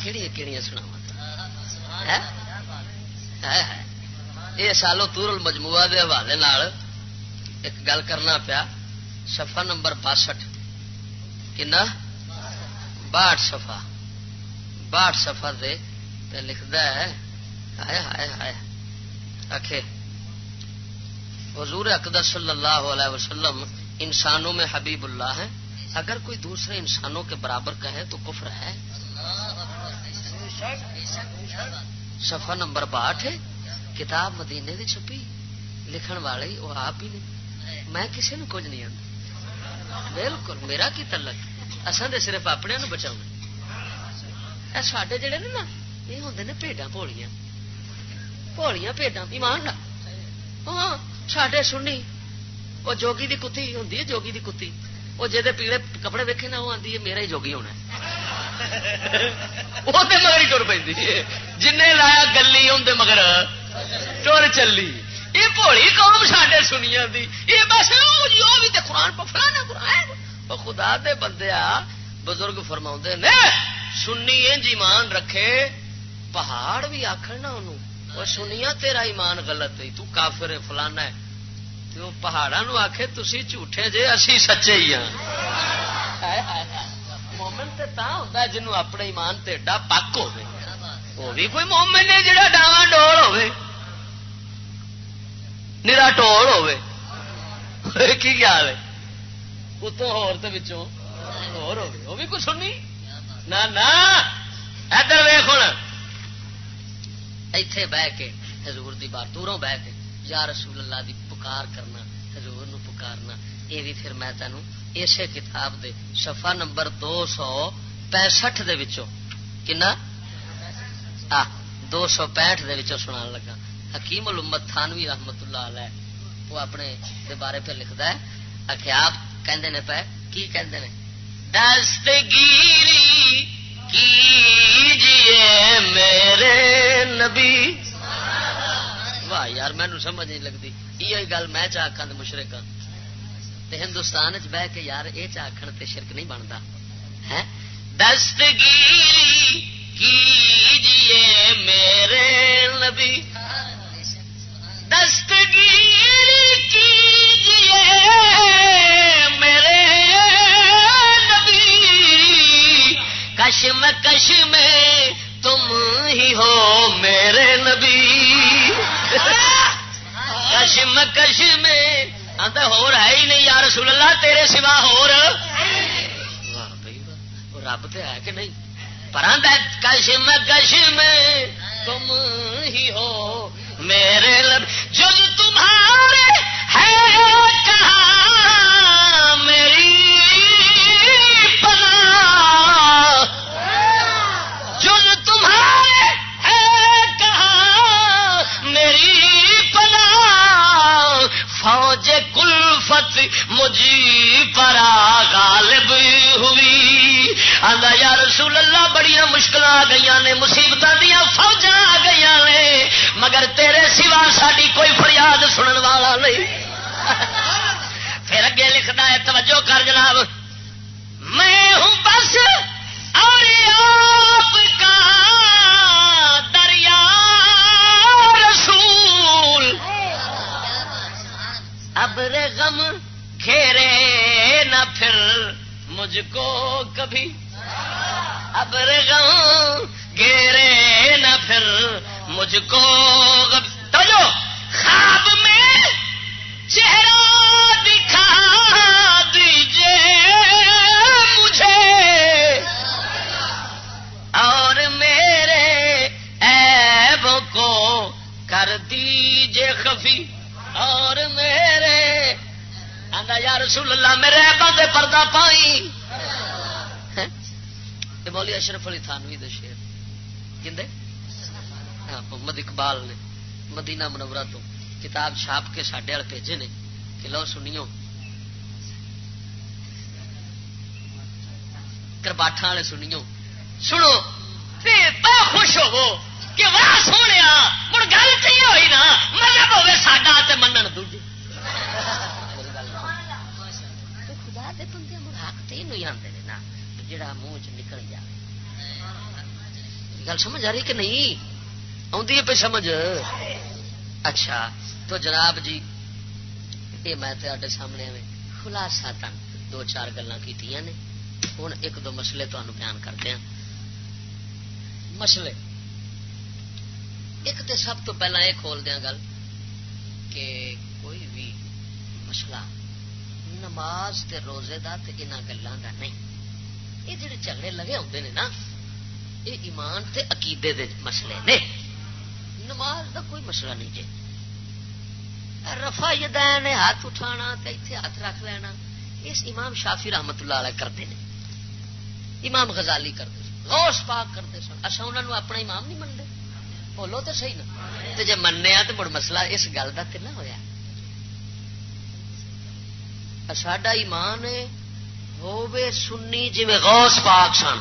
گلا کہڑی سنا یہ سالو تورل مجموعہ کے حوالے ایک گل کرنا پیا سفا نمبر باسٹھ۔ کنا؟ باٹھ سفا باٹھ سفا دے لکھتا ہے، ہائے ہائے ہائے۔ آخے حضور اقدر صلی اللہ علیہ وسلم انسانوں میں حبیب اللہ ہے اگر کوئی دوسرے انسانوں کے برابر کہے تو کفر ہے۔ سفا نمبر باٹھ کتاب مدینے کی چھپی۔ لکھن والے وہ آپ ہی نہیں میں کسی نے کچھ نہیں آتا بالکل، میرا کی تلک اصل تو صرف اپنے بچاؤ سڈے جڑے نے نا، یہ ہوں نے پیڈا پولیاں پولیاں پیڈا ایمان ہاں سڈے سنی۔ وہ جوگی دی کتی ہوں جوگی دی کتی۔ وہ جی پیڑے کپڑے ویکے نا، وہ آدھی ہے، میرا ہی جوگی ہونا ہے۔ وہ تو مگر ہی ٹر پہ جن لایا گلی اندر مگر ٹر چلی۔ یہ بھولی قوم سڈے سنیا دی۔ یہ بس جو بھی جی، قرآن پفلا نا قرآن خدا دے بندے بزرگ فرما نے، سنی ایمان رکھے، پہاڑ بھی آخر نا انہوں وہ سنیا تیرا ایمان غلط ہے، تو کافر ہے، فلانا ہے۔ تو پہاڑا نو آخے تھی جھوٹے جے، اسی سچے ہی ہاں۔ مومن تے تا ہوتا ہے جنوں اپنے ایمان تے ڈا پک ہو وہ بھی کوئی مومن ہے جڑا ڈاواں ڈول ہوے نرا ٹول ہوے کی خیال ہے اتوں ہور تے وچوں ہور ہوے وہ بھی کوئی سنی نہ نہ ادھر ویخ ہوں اتے بہ کے حضور دی بات دوروں بہ کے یا رسول اللہ دی پکار کرنا حضور نو پکارنا یہ بھی پھر میں تینوں اسی کتاب دے شفا نمبر دو سو پینسٹھ کنا؟ دو سو پینٹ سنا لگا۔ حکیم الامت تھانوی رحمت اللہ علیہ، وہ اپنے دے بارے پہ لکھتا ہے۔ کہ آپ کہندے نے پہ کی کہندے نے؟ دستگیری کیجیے میرے نبی۔ واہ یار مینو سمجھ نہیں لگتی یہ گل میں چاہ مشرق ہندوستان چ بہ کے یار یہ چاخن تے شرک نہیں بنتا ہے دستگیری کیجیے میرے نبی۔ دستگیری کیجیے میرے نبی۔ کشم کشم تم ہی ہو میرے نبی۔ کشم کشم ہو ہے ہی نہیں یا رسول اللہ، تیرے سوا ہو رب تو ہے کہ نہیں؟ پر کشم کشم تم ہی ہو۔ میرے لب جو تمہارے ہے کہاں؟ ہوئی। آدھا یا رسول اللہ بڑی مشکل آ گئی نے مصیبت دیا فوجا آ گئی نے، مگر تیرے سوا ساری کوئی فریاد سنن والا نہیں۔ پھر اگے لکھنا ہے، توجہ کر جناب۔ میں ہوں بس، اور آپ کا دریا رسول۔ ابر غم گھیرے نہ پھر۔ مجھ کو کبھی ابر غم گھیرے نہ پھر مجھ کو توجہ! خواب میں چہرہ دکھا دیجیے مجھے۔ اور میرے ایبوں کو کر دیجیے خفی۔ اور میرے آدھا یا رسول اللہ میرے بندے پردہ پائی۔ بولی اشرف علی تھانوی دے شیر کھے ہاں، محمد اقبال نے مدینہ منورہ تو کتاب چھاپ کے سڈے والے بھیجے نے کہ لو سنیو۔ کرباٹا والے سنیو۔ سنو خوش ہو کہ واہ سونے مڑ گل ہوئی نا مطلب ہوے ساڈا منن دوجے خدا دے بندے مڑ نا جڑا منہ چ نکل جائے گل سمجھ آ رہی کہ نہیں؟ آدھی پہ سمجھ۔ اچھا تو جناب جی یہ میں تے سامنے میں خلاصہ تن دو چار گلیں کی ہوں ایک دو مسئلے تمہیں بیان کرتے ہیں مسئلے۔ ایک تو سب تو پہلا یہ کھول دیا ہاں گل کہ کوئی بھی مسئلہ نماز تے روزے دا تے انہاں گلاں دا نہیں۔ یہ جڑے جھگڑے لگے ہوندے نے نا، یہ ایمان تے عقیدے دے مسئلے نے۔ نماز دا کوئی مسئلہ نہیں جی رفا یدین ہاتھ اٹھانا تے ایتھے ہاتھ رکھ لینا۔ اس امام شافی رحمت اللہ علیہ کرتے ہیں۔ امام غزالی کرتے غوث پاک کرتے سن۔ اچھا انہوں نے اپنا امام نہیں منتے بولو تو صحیح نا۔ تو جی منیا تو مڑ مسئلہ اس گل کا تو نہ ہوا ساڈا ایمان ہوے سنی جی غوث پاک سن۔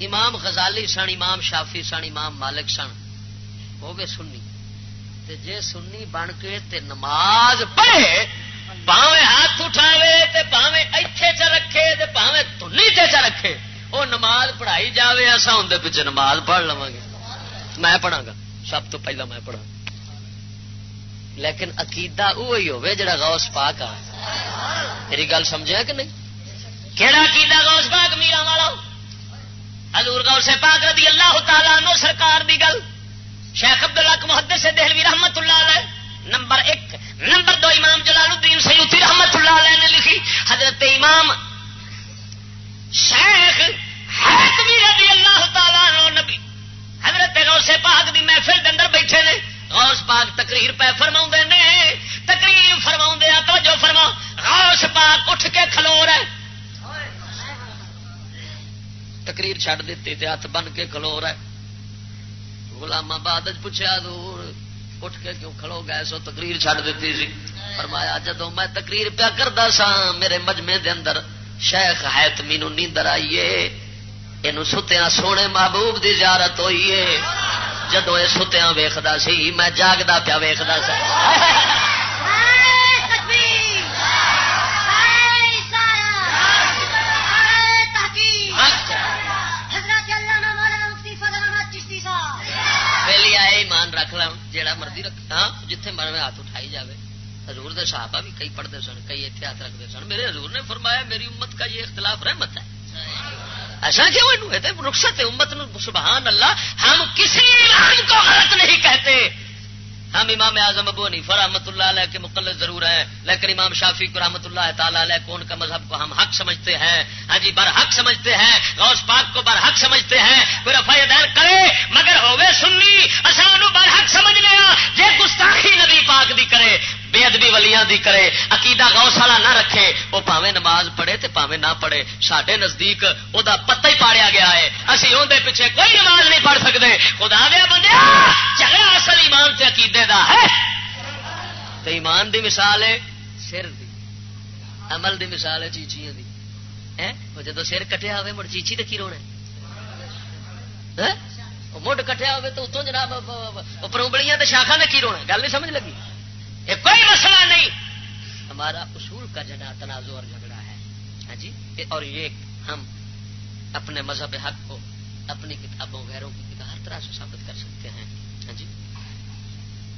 امام غزالی سن، امام شافی سن، امام مالک سن۔ ہوے سنی۔ تے جے سنی بن کے تے نماز پڑھے پاوے ہاتھ اٹھاوے تے پاوے ایتھے چ رکھے تے پاوے تنی تے چ رکھے۔ وہ نماز پڑھائی جائے اصا اندر پیچھے نماز پڑھ لوا گے۔ میں پڑھا گا، سب تو پہلا میں پڑھا لیکن عقیدہ وہی ہوے جڑا غوث پاک آ۔ میری گل سمجھا کہ نہیں؟ کہڑا عقیدہ غوث پاک میرا والا؟ حضور غوث پاک رضی اللہ تعالیٰ نو سرکار دی گل۔ شیخ عبد اللہ محدث سے دہلوی رحمت اللہ علیہ۔ نمبر ایک۔ نمبر دو، امام جلال الدین سیوتی رحمت اللہ علیہ نے لکھی۔ حضرت امام شیخ رضی اللہ تعالیٰ نبی۔ حضرت غوث پاک دی محفل دے اندر بیٹھے نے۔ غوث پاک تقریر پہ فرما نے۔ تقریر فرما توجہ فرما۔ غوث پاک اٹھ کے کھلو رہے تقریر چھڑ دیتی تے ہاتھ بن کے کھلو رہے غلام آباد پوچھا دور اٹھ کے کیوں کھلو گئے؟ سو تقریر چھڑ دیتی سی۔ فرمایا جدو میں تقریر پیا کرتا سا میرے مجمے دے اندر شیخ ہے تو مینو نیندر آئیے۔ یہ ستیا سونے محبوب دی زیارت ہوئی ہے۔ جدو یہ ستیا ویختا سی میں جاگتا پیا ویختا سا۔ پہلی آئے ایمان رکھ لو جا مرضی رکھ ہاں جتھے میں ہاتھ اٹھائی جائے حضور دے صحابہ بھی کئی پڑھتے سن کئی اتنے ہاتھ رکھتے سن۔ میرے حضور نے فرمایا میری امت کا یہ اختلاف رحمت ہے۔ ایسا کیوں رخصت ہے امت سبحان اللہ، ہم کسی کو غلط نہیں کہتے۔ ہم امام اعظم ابو نہیں فرحمت اللہ علیہ کے مقلد ضرور ہیں، لیکن امام شافی کو رحمت اللہ تعالیٰ علیہ کون کا مذہب کو ہم حق سمجھتے ہیں؟ ہاں جی بر حق سمجھتے ہیں، غوث پاک کو بر حق سمجھتے ہیں۔ کوئی رفا دیر کرے، مگر ہوئے سنی اصل بر حق سمجھ لیا جی گستاخی نبی پاک دی کرے۔ بے ادبی ولیاں دی کرے، عقیدہ غوث والا نہ رکھے، وہ پاوے نماز پڑھے تے پاوے نہ پڑھے سڈے نزدیک وہ پتہ ہی پاڑیا گیا ہے۔ اسی اندر پیچھے کوئی نماز نہیں پڑھ سکتے خدا دیا بندے جگہ اصل ایمان سے عقیدے دا ہے۔ تو ایمان دی مثال ہے سر دی، عمل دی مثال ہے چیچیاں دی۔ جدو سر کٹیا ہوئے، مڑ چیچی تو کی رونا مڈ کٹیا ہوئے تو اتوں جناب پروبڑیاں شاخا نے کی رونا گل نہیں سمجھ لگی؟ یہ کوئی مسئلہ نہیں۔ ہمارا اصول کا جنا تنازع اور جھگڑا ہے۔ ہاں جی؟ اور یہ ہم اپنے مذہب حق کو، اپنی کتابوں، غیروں کی کتاب ہر طرح سے ثابت کر سکتے ہیں۔ ہاں جی؟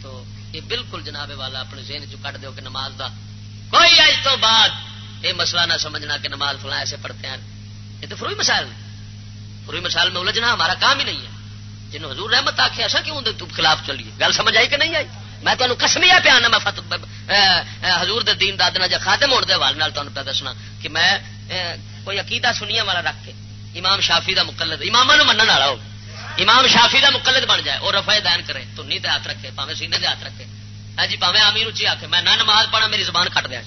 تو یہ بالکل جناب والا اپنے ذہن چ کٹ دو کہ نماز دا کوئی آج تو بعد یہ مسئلہ نہ سمجھنا کہ نماز فلاں ایسے پڑھتے ہیں۔ یہ تو فروئی مسائل فروئی مسائل میں الجھنا ہمارا کام ہی نہیں ہے۔ جنہوں حضور رحمت آخیا ایسا کیوں تم خلاف چلیے؟ گل سمجھ آئی کہ نہیں آئی؟ میں تمہیں کسمیا پیا نا میں حضور دے دین دادنا جا خاتم ہونے والے تمہیں پہ دسنا کہ میں کوئی عقیدہ سنیا والا رکھ کے امام شافی دا مقلد امام من والا ہو۔ امام شافی دا مقلد بن جائے اور رفا دین کرے تو نہیں ہاتھ رکھے پاوے سینے دے ہاتھ رکھے۔ ہاں جی پاوے آمی روچی آ میں نہ نماز پڑھا میری زبان کٹ دیا۔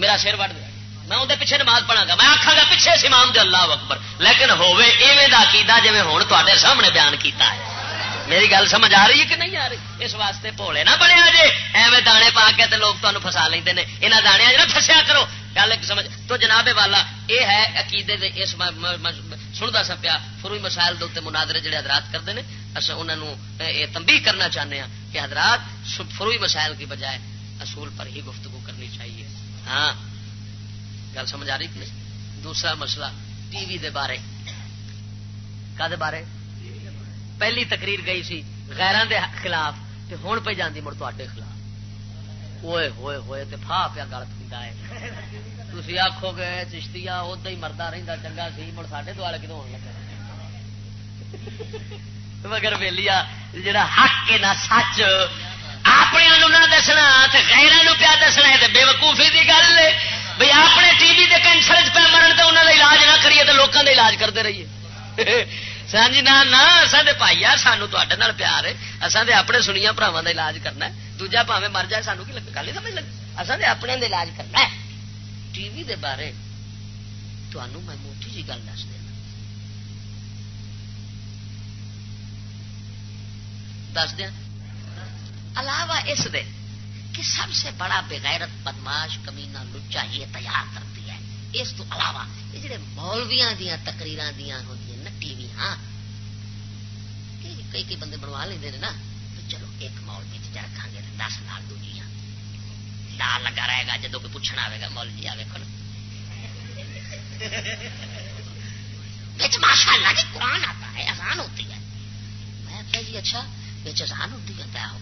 میرا سر وڈ دیا۔ میں اندر پیچھے نماز پڑھا گا میں آخا گا پیچھے امام دے اللہ اکبر، لیکن ہوے ایویں دا عقیدہ جی ہوں تے سامنے بیان کیتا ہے۔ میری گل سمجھ آ رہی ہے کہ نہیں آ رہی؟ اس واسطے بھولے نہ بنیا جی ایویں دانے پا کے لوگ تمہیں فسا لیں یہاں دانے جا فسیا کرو۔ گل ایک سمجھ۔ تو جناب والا یہ ہے عقیدے دے اس سنتا سا پیا۔ فروئی مسائل دے منادرے جڑے حضرات کرتے ہیں اصل انہوں یہ تمبی کرنا چاہتے ہیں کہ حضرات فروئی مسائل کی بجائے اصول پر ہی گفتگو کرنی چاہیے۔ ہاں۔ گل سمجھ آ رہی کہ دوسرا مسئلہ ٹی وی دے بارے۔ کدے بارے؟ پہلی تقریر گئی سی غیران دے خلاف تے ہون پہ جاندی مڑ تے خلاف۔ ہوئے ہوئے ہوئے تے پھا پیا گل پیندا ہے۔ تھی آخو گے چشتی ادا ہی مردا رہتا چنگا سی، مڑ ساڈے دوالے کدو ہونے لگا مگر ویلی جڑا حق کے نہ سچ اپنے نہ دسنا غیران پیا دسنا ہے بے وقوفی کی گل ہے۔ بھائی اپنے ٹی وی کے کینسر پہ مرن تو انہوں کا علاج نہ کریے تو لوگوں کا علاج کرتے رہیے۔ سن جی نہ اصل پائی آ، سانو تے پیار ہے۔ اصل اپنے سنیا براوا کا علاج کرنا ہے۔ دوجا پاوے مر جائے، سانو کی لگے گل نہیں سمجھ لگی؟ اصل اپنے دے علاج کرنا ہے۔ ٹی وی دے بارے تمہوں میں موٹی جی گل دس دینا۔ دس دیا علاوہ اس دے کہ سب سے بڑا بغیرت، بدماش کمینا لچا، یہ تیار کرتی ہے۔ اس تو علاوہ یہ جڑے مولویا دیا تقریر دیا ہوتی ہاں۔ کئی کئی بندے بنوا لیتے ہیں نا، تو چلو ایک مولوی چ رکھا گے دس لال دوجیاں۔ ڈال لگا رہے گا جدو کوئی پوچھنا آئے گا مولوی جی آئے کھڑ ماشاء اللہ جی قرآن آتا ہے آسان ہوتی ہے۔ میں کہ جی اچھا بچ آسان ہوتی ہے کیا ہو۔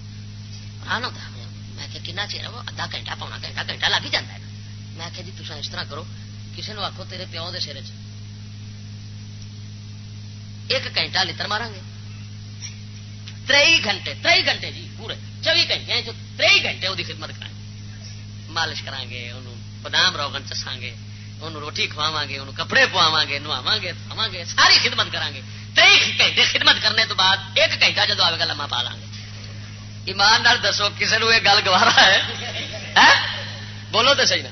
قرآن ہوتا ہے۔ میں کہ کنا چیر وہ ادھا گھنٹہ پونا گھنٹہ گھنٹہ لگ ہی جاتا ہے۔ میں کہ جی تصا اس طرح کرو۔ کسی نے آخو تیرے پیو کے سر چ۔ ایک گھنٹہ لتر مارا گے۔ تری گھنٹے تری گھنٹے جی پورے۔ چوبی گھنٹے یعنی تری گھنٹے وہ خدمت کریں۔ مالش کریں گے انہوں بادام روگن چساں گے انہوں روٹی کھواوا گے انہوں کپڑے پواوا گے نواوا گے کھاوا گے ساری خدمت کریں گے تئی گھنٹے خدمت کرنے تو بعد ایک گھنٹہ جدو آئے گا لما پا لیں گے۔ ایمان نال دسو کسی نے یہ گل گوارا ہے؟ بولو تو صحیح نا۔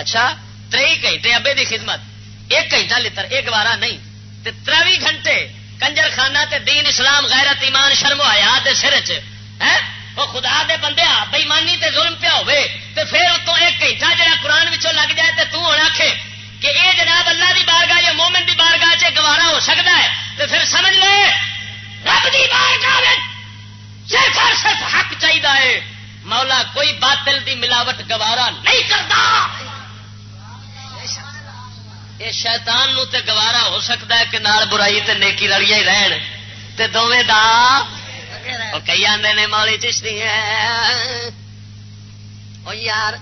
اچھا تری گھنٹے ابے دی خدمت۔ ایک گھنٹہ لتر ایک بارہ نہیں۔ تروی گھنٹے کنجر خانہ تے دین اسلام غیرت ایمان شرم آیا سر چ وہ خدا دے بندے بےمانی تے ظلم پیا ہوئے، تے پھر اتوں ایک گھنٹہ جا قرآن وچوں لگ جائے تے تو ہونا آخے کہ اے جناب اللہ دی بارگاہ شیطان نو تے گوارا ہو سکتا ہے کہ نال برائی تے نیکی لڑیا ہی رہن۔ تے دونوں دا کئی آدھے نے مولی چشتی ہے۔ او یار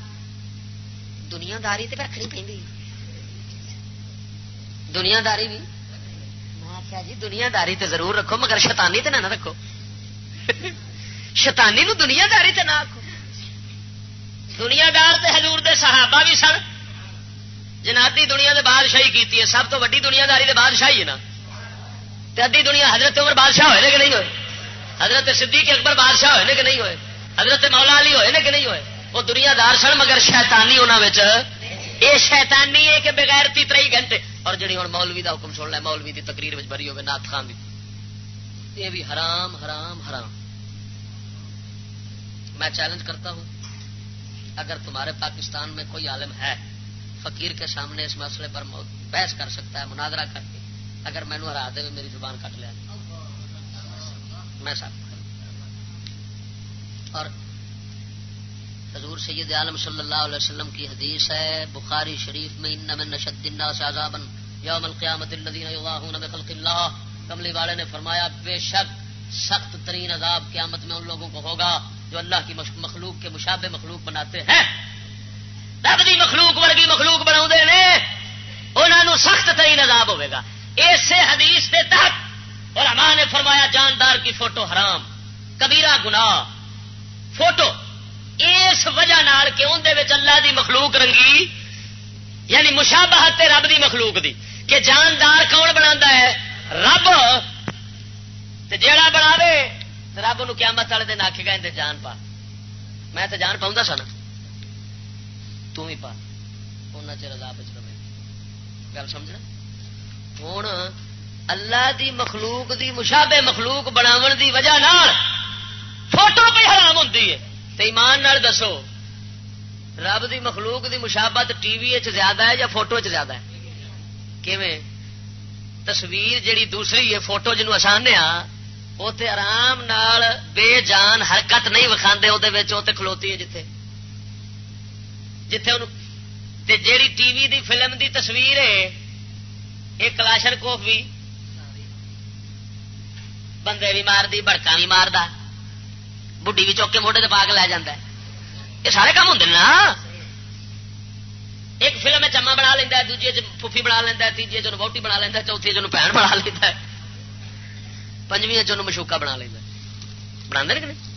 دنیا داری تو رکھنی پہ دنیا داری بھی میں جی دنیا داری تو ضرور رکھو، مگر شیطانی تے نہ رکھو۔ شیطانی نو دنیا داری تے نہ رکھو دنیا دار تے حضور دے صحابہ بھی سن۔ جناتی دنیا دے بادشاہی کیتی ہے، سب تو ویڈی دنیا داری دے بادشاہی ہے نا۔ ادی دنیا حضرت عمر بادشاہ ہوئے کہ نہیں ہوئے؟ حضرت صدیق اکبر بادشاہ ہوئے کہ نہیں ہوئے؟ حضرت مولا علی ہوئے کہ نہیں ہوئے؟ وہ دنیا دار سن، مگر شیتانی یہ شیتانی ہے کہ بغیر تی تری گھنٹے۔ اور جڑی ہوں مولوی کا حکم سن لے، مولوی کی تقریر بری ہوگی نات خان دی۔ یہ بھی حرام حرام حرام۔ میں چیلنج کرتا ہوں، اگر تمہارے پاکستان میں کوئی عالم ہے فقیر کے سامنے اس مسئلے پر بحث کر سکتا ہے، مناظرہ کر کے۔ اگر مینو ہرا دے میری زبان کٹ لیا۔ میں اور حضور سید عالم صلی اللہ علیہ وسلم کی حدیث ہے، بخاری شریف میں، ان نشد سے عذابن یوم القیامت الذین یضاہون بخلق اللہ کملی والے نے فرمایا، بے شک سخت ترین عذاب قیامت میں ان لوگوں کو ہوگا جو اللہ کی مخلوق کے مشابہ مخلوق بناتے ہیں۔ رب دی مخلوق ورگی مخلوق بنا انہوں سخت ترین عذاب ہوئے گا۔ اسے حدیث کے تحت اور نے فرمایا، جاندار کی فوٹو حرام، کبیرہ گنا فوٹو اس وجہ نال کہ اندر اللہ دی مخلوق رنگی یعنی مشابہت رب دی مخلوق دی۔ کہ جاندار کون بنا ہے؟ رب۔ جیڑا بنا دے رب نو قیامت والے دن آخے گا جان پا۔ میں تو جان پاؤں سا نا؟ تھی پا ان چر رب چ رہے گل سمجھنا ہوں اللہ دی مخلوق دی مشابہ مخلوق بناو دی وجہ نال فوٹو بھی حرام ہوتی ہے تو ایمان نال دسو رب دی مخلوق دی مشابت ٹی وی چ زیادہ ہے یا فوٹو چ زیادہ ہے کیویں تصویر جیڑی دوسری ہے فوٹو جنوب آسانے وہ تے آرام نال بے جان حرکت نہیں وکھاندے وہ کھلوتی ہے جتھے جتھے جیڑی ٹی وی دی فلم دی تصویر ہے یہ کلاشن کوف بھی۔ بندے بھی مار دی بڑکا بھی مار بڈی بھی چوک کے پا کے لے جا یہ سارے کام ہوں نا۔ ایک فلم چما بنا لینا دوجے پھوفی بنا لینا تیجے چن بہتی بنا لینا چوتھی چن بھن بنا لینا پنجویں چن مشوکا بنا لینا بنا کہ نہیں؟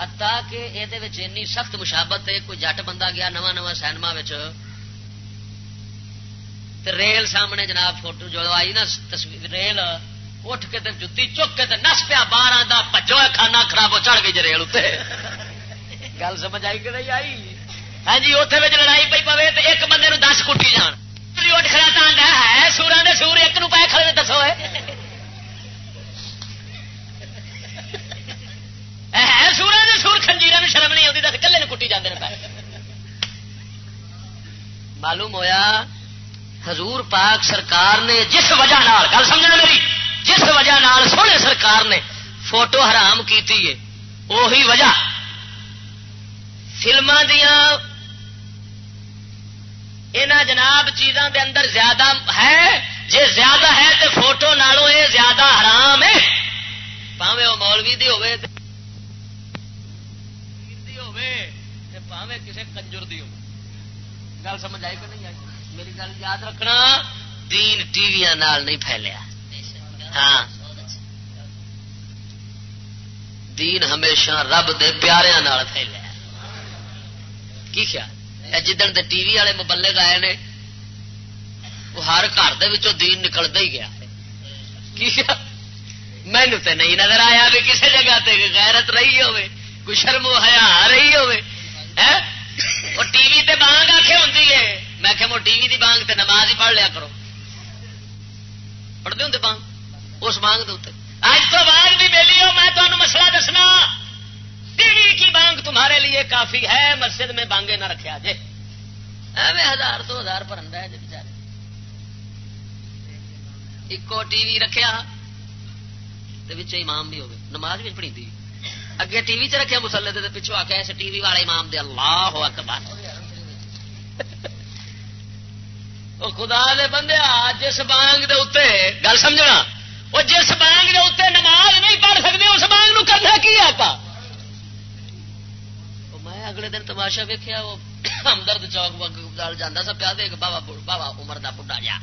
ہتا کہ یہ سخت مشابت ہے کوئی جٹ بندہ گیا نواں نواں سینما ریل سامنے جناب فوٹو جو آئی نا، تصویر، ریل اٹھ کے جتی چک کے نس پیا باہر پجو کھانا خراب ہو، چڑھ گئی جی ریل اتنے گل سمجھ آئی کہ نہیں آئی؟ ہاں جی اتنے لڑائی پی پوے تو ایک بندے نو دس کٹی جان۔ اٹھ کھڑا ہے، سورا دے سور، ایک نو پائے کھڑے دسو سورا دے سور خنجیر شرم نہیں آتی، دس کلے کٹی جانے پائے معلوم ہویا حضور پاک سرکار نے جس وجہ نال، گل سمجھنا میری، جس وجہ نال سونے سرکار نے فوٹو حرام کی وہی وجہ فلما دیا جناب چیزاں دے اندر زیادہ ہے، جے زیادہ ہے تو فوٹو نالوں یہ زیادہ حرام ہے۔ پاوے وہ مولوی دی ہوے پاوے کسی کنجر دی ہو گل سمجھ آئی کہ نہیں آئی؟ میری گل یاد رکھنا، دین ٹی وی نال نہیں پھیلیا۔ ہاں۔ دین ہمیشہ رب دے پیاروں پھیلیا۔ کی خیال؟ جدن دے ٹی وی والے مبلے گائے نے، وہ ہر گھر دین نکلتا ہی گیا۔ کی مینو تو نہیں نظر آیا بھی کسی جگہ تے غیرت رہی ہوے کوئی شرم حیا رہی ہوے وہ ٹی وی تے بانگ آخے ہوں میں کہ وہ ٹی وی دی بانگ تے نماز ہی پڑھ لیا کرو۔ پڑھتے ہوں بانگ؟ اس بانگ دے اج تو بعد بھی میلی ہو، میں تمہیں مسئلہ دسنا۔ ٹی وی کی بانگ تمہارے لیے کافی ہے؟ مسجد میں بانگے نہ رکھا جے ایویں ہزار، دو ہزار پر ہے جی بچارے۔ ایکو ٹی وی رکھا امام بھی ہوگی نماز بھی پڑھی اگے ٹی وی چ رکھے مسلے دے پچھو آ کے ٹی وی والے امام دے اللہ ہوا اکبر خدا دے بندے جس بانگ دے اتنے گل سمجھنا وہ جس بانگ دے اتنے نماز نہیں پڑھ سکتے اس بانگ نو کرنا کی آتا میں اگلے دن تماشا ویکیا وہ ہمدرد چوک جانا سا، پیا دے بابا بابا عمر دا بڑھا جا۔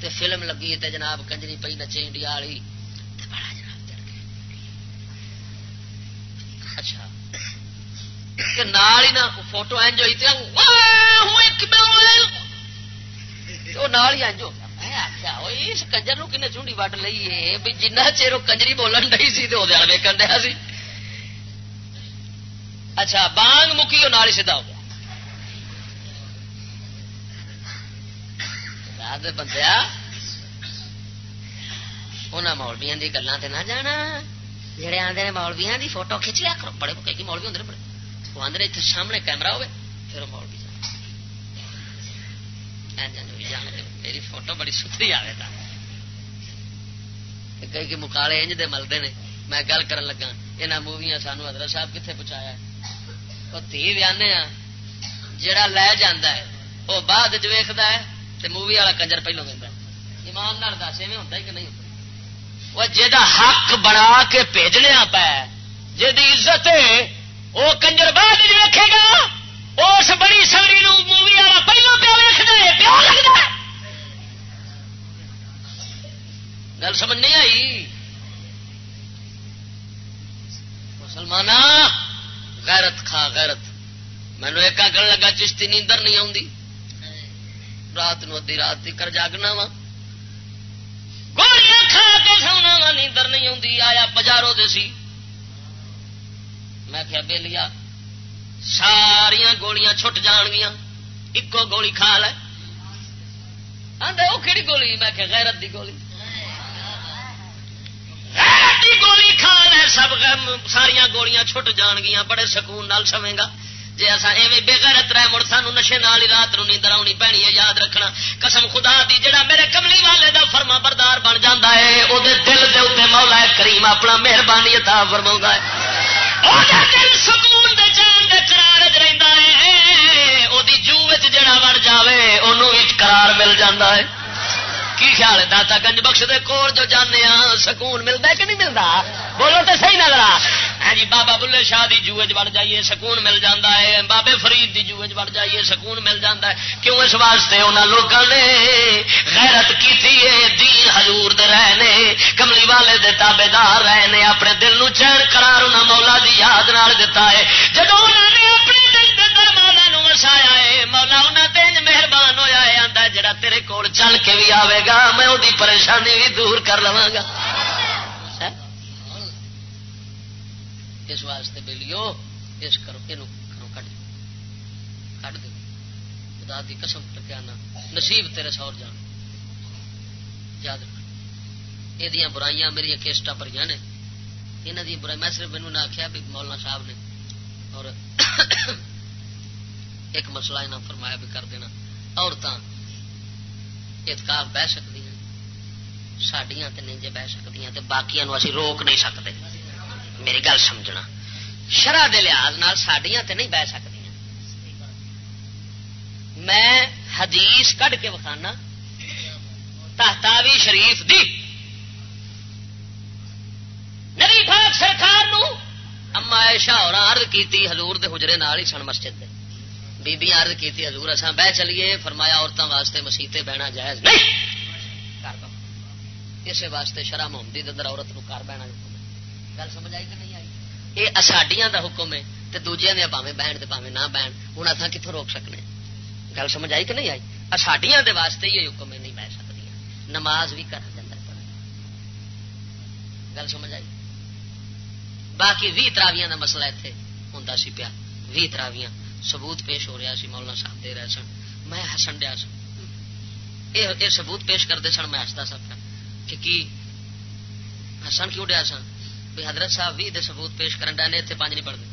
تے فلم لگی تے جناب کنجری پی نچے انڈیا والی بڑا جناب چڑھ گئے اچھا۔ کہ نال ہی نا فوٹو اینج ہوئی اس کنجر نو کن چونڈی وڈ لیے بھی جنہ چیر وہ کنجری بولن نہیں سی تو وہ ویکن دیا سی۔ اچھا بانگ مکی وہ نال ہی سیدا ہو گیا۔ بندیا انہوں مولبیا کی گلوں سے نہ جانا۔ جہے آدھے مولبیا کی فوٹو کھچ لیا کرو بڑے کئی مولوی ہوں بڑے وہ آدھے اتنے سامنے کیمرا ہوئے پھر مولوی میری فوٹو بڑی ستری آئے گا کئی مکالے انج دے ملتے نے میں گل کر لگا یہاں موویاں سانو حضرت صاحب کتنے پہنچایا وہ تھی بھی آنے جڑا لے جانا ہے وہ بعد چیکد ہے تو مووی والا کنجر پہلو دینا ایمان دس ایویں ہوتا ہی کہ نہیں ہوتا وہ جا حق بنا کے بھیجنے پہ جی عزت وہ کنجر بعد ویکے گا اس بڑی سوری مووی والا پہلو پیا ویکنا پیا لگتا گل سمجھ نہیں آئی؟ مسلمان غیرت کھا غیرت۔ مینو ایک آگن لگا، چشتی نیندر نہیں آتی رات نو ادی رات کر جاگنا وا۔ گولیاں کھا کے سونا وا، نیندر نہیں آتی آیا بازاروں سے سی۔ میں کیا بے لیا ساریا گولیاں چھٹ جان گیا ایکو گولی کھا لے۔ آدھے وہ کہڑی گولی؟ میں کہ غیرت دی گولی۔ گولی کھا لے، سب ساریا گولیاں چھٹ جان گیا بڑے سکون نال سویں گا۔ جی اصا ایویں بےغیرت رہ مڑ، سانو نشے نال رات نو نیندر آنی پینی ہے، یاد رکھنا۔ قسم خدا دی جڑا میرے کملی والے دا فرما بردار بن جاتا ہے وہ دل دے اتنے مولا کریم اپنا مہربانی اتا فرما ہے۔ دل سکون دے جان دے قرار رہندا ہے۔ وہ جو جڑا وڑ جاوے انہوں قرار مل جاتا ہے۔ کی خیال ہے؟ داتا گنج بخش دے کول جو جانے ہاں سکون ملتا ہے کہ نہیں ملتا؟ بولو تو صحیح نظر ہاں جی بابا بلے شاہ دی جوئے بڑھ جائیے، سکون مل جاتا ہے۔ بابے فرید دی جوئے بڑھ جائیے، سکون مل جاتا ہے۔ کیوں اس واسطے انہوں لوگوں نے غیرت کی دین حضور دے رہے نے کملی والے دے تابے دار رہے نے اپنے دل نو چین قرار انہوں مولا دی یاد نال دیتا ہے۔ جب انہوں نے اپنے دل دے درمانا نو وسایا ہے مولا انہوں نے مہربان ہویا ہے آندا جڑا تیرے کول چل کے بھی آئے گا میں وہی پریشانی بھی دور کر لوا گا اس واسطے بلیو اس کرو یہ کرو کٹ کٹ دو خدا دی قسم ٹکیا نا نصیب تیرے سور جان یاد رکھ یہ برائیاں میری کیسٹا پر نے یہاں دی برائی میں صرف مینو نہ آخیا بھی مولانا صاحب نے اور ایک مسئلہ یہاں فرمایا بھی کر دینا عورتیں اتکاف بہ سکتی ہیں سڈیا تو نہیں جی بہ سکتی ہیں باقی اسی روک نہیں سکتے۔ میری گل سمجھنا۔ شرح کے لحاظ سڈیا تو نہیں بہ سکتی میں حدیث کھ کے وکھانا، تحتاوی شریف دی۔ نبی پاک سرکار نو اما ایشا اور عرض کیتی، حضور دے حجرے نال ہی سن مسجد دے۔ بی بی عرض کیتی حضور اساں بہ چلیے فرمایا عورتوں واسطے مسیتے بہنا جائز نہیں۔ اسے واسطے شرح محمدی اندر عورت نو کار بہنا گل سمجھ آئی کہ نہیں آئی؟ یہ اساڈیاں دا حکم ہے تے دوجیاں دے پاویں بہن تے پاویں نہ بہن ہن اساں کتھوں روک سکنے؟ گل سمجھ آئی کہ نہیں آئی؟ اساڈیاں دے واسطے یہ حکم ہے نہیں بہ سکدی نماز بھی کر دے گل سمجھ آئی؟ باقی بھی تراویاں دا مسئلہ اتنے ہوں سی پیا۔ بھی تراویاں۔ ثبوت پیش ہو رہا سی، مولانا صاحب دے رہے سن۔ میں ہسن دیا سن۔ یہ ثبوت پیش کرتے سن، میں ہستا سا کہ کی؟ ہسن کیوں ڈیا سن؟ بھی حضرت صاحب بھی دے ثبوت پیش کرن ڈے اتنے پانچ نہیں پڑھتے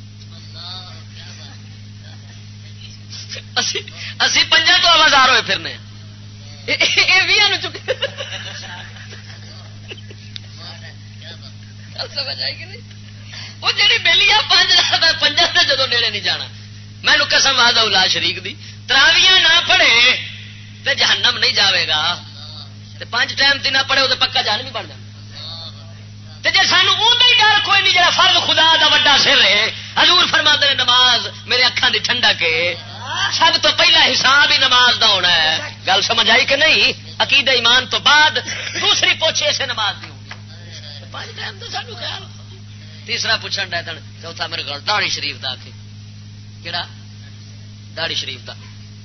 اسی پنجا تو آوازار ہوئے پھرنے۔ چکے وہ جی بہلی پنجا سے جدو نیڑے نہیں جانا۔ میں قسم آد الا شریک دی. تراویاں نہ پڑھے تو جہنم نہیں جاوے گا. پانچ ٹائم تین پڑھے وہ پکا جان بھی پڑ جائے جی سانو ہی ڈر کوئی نہیں جا فرد خدا دا وڈا سر ہے. حضور فرما دے نماز میرے اکھان دی ٹھنڈا کے. سب تو پہلا حساب ہی نماز دا ہونا ہے. گل سمجھ آئی کہ نہیں؟ عقید ایمان تو بعد دوسری پوچھے سے نماز دی ہوگی پانچ ٹائم تو سانو خیال تیسرا پوچھن ڈے چوتھا میرے کو داڑی شریف دا کے کہڑا داڑی شریف دا۔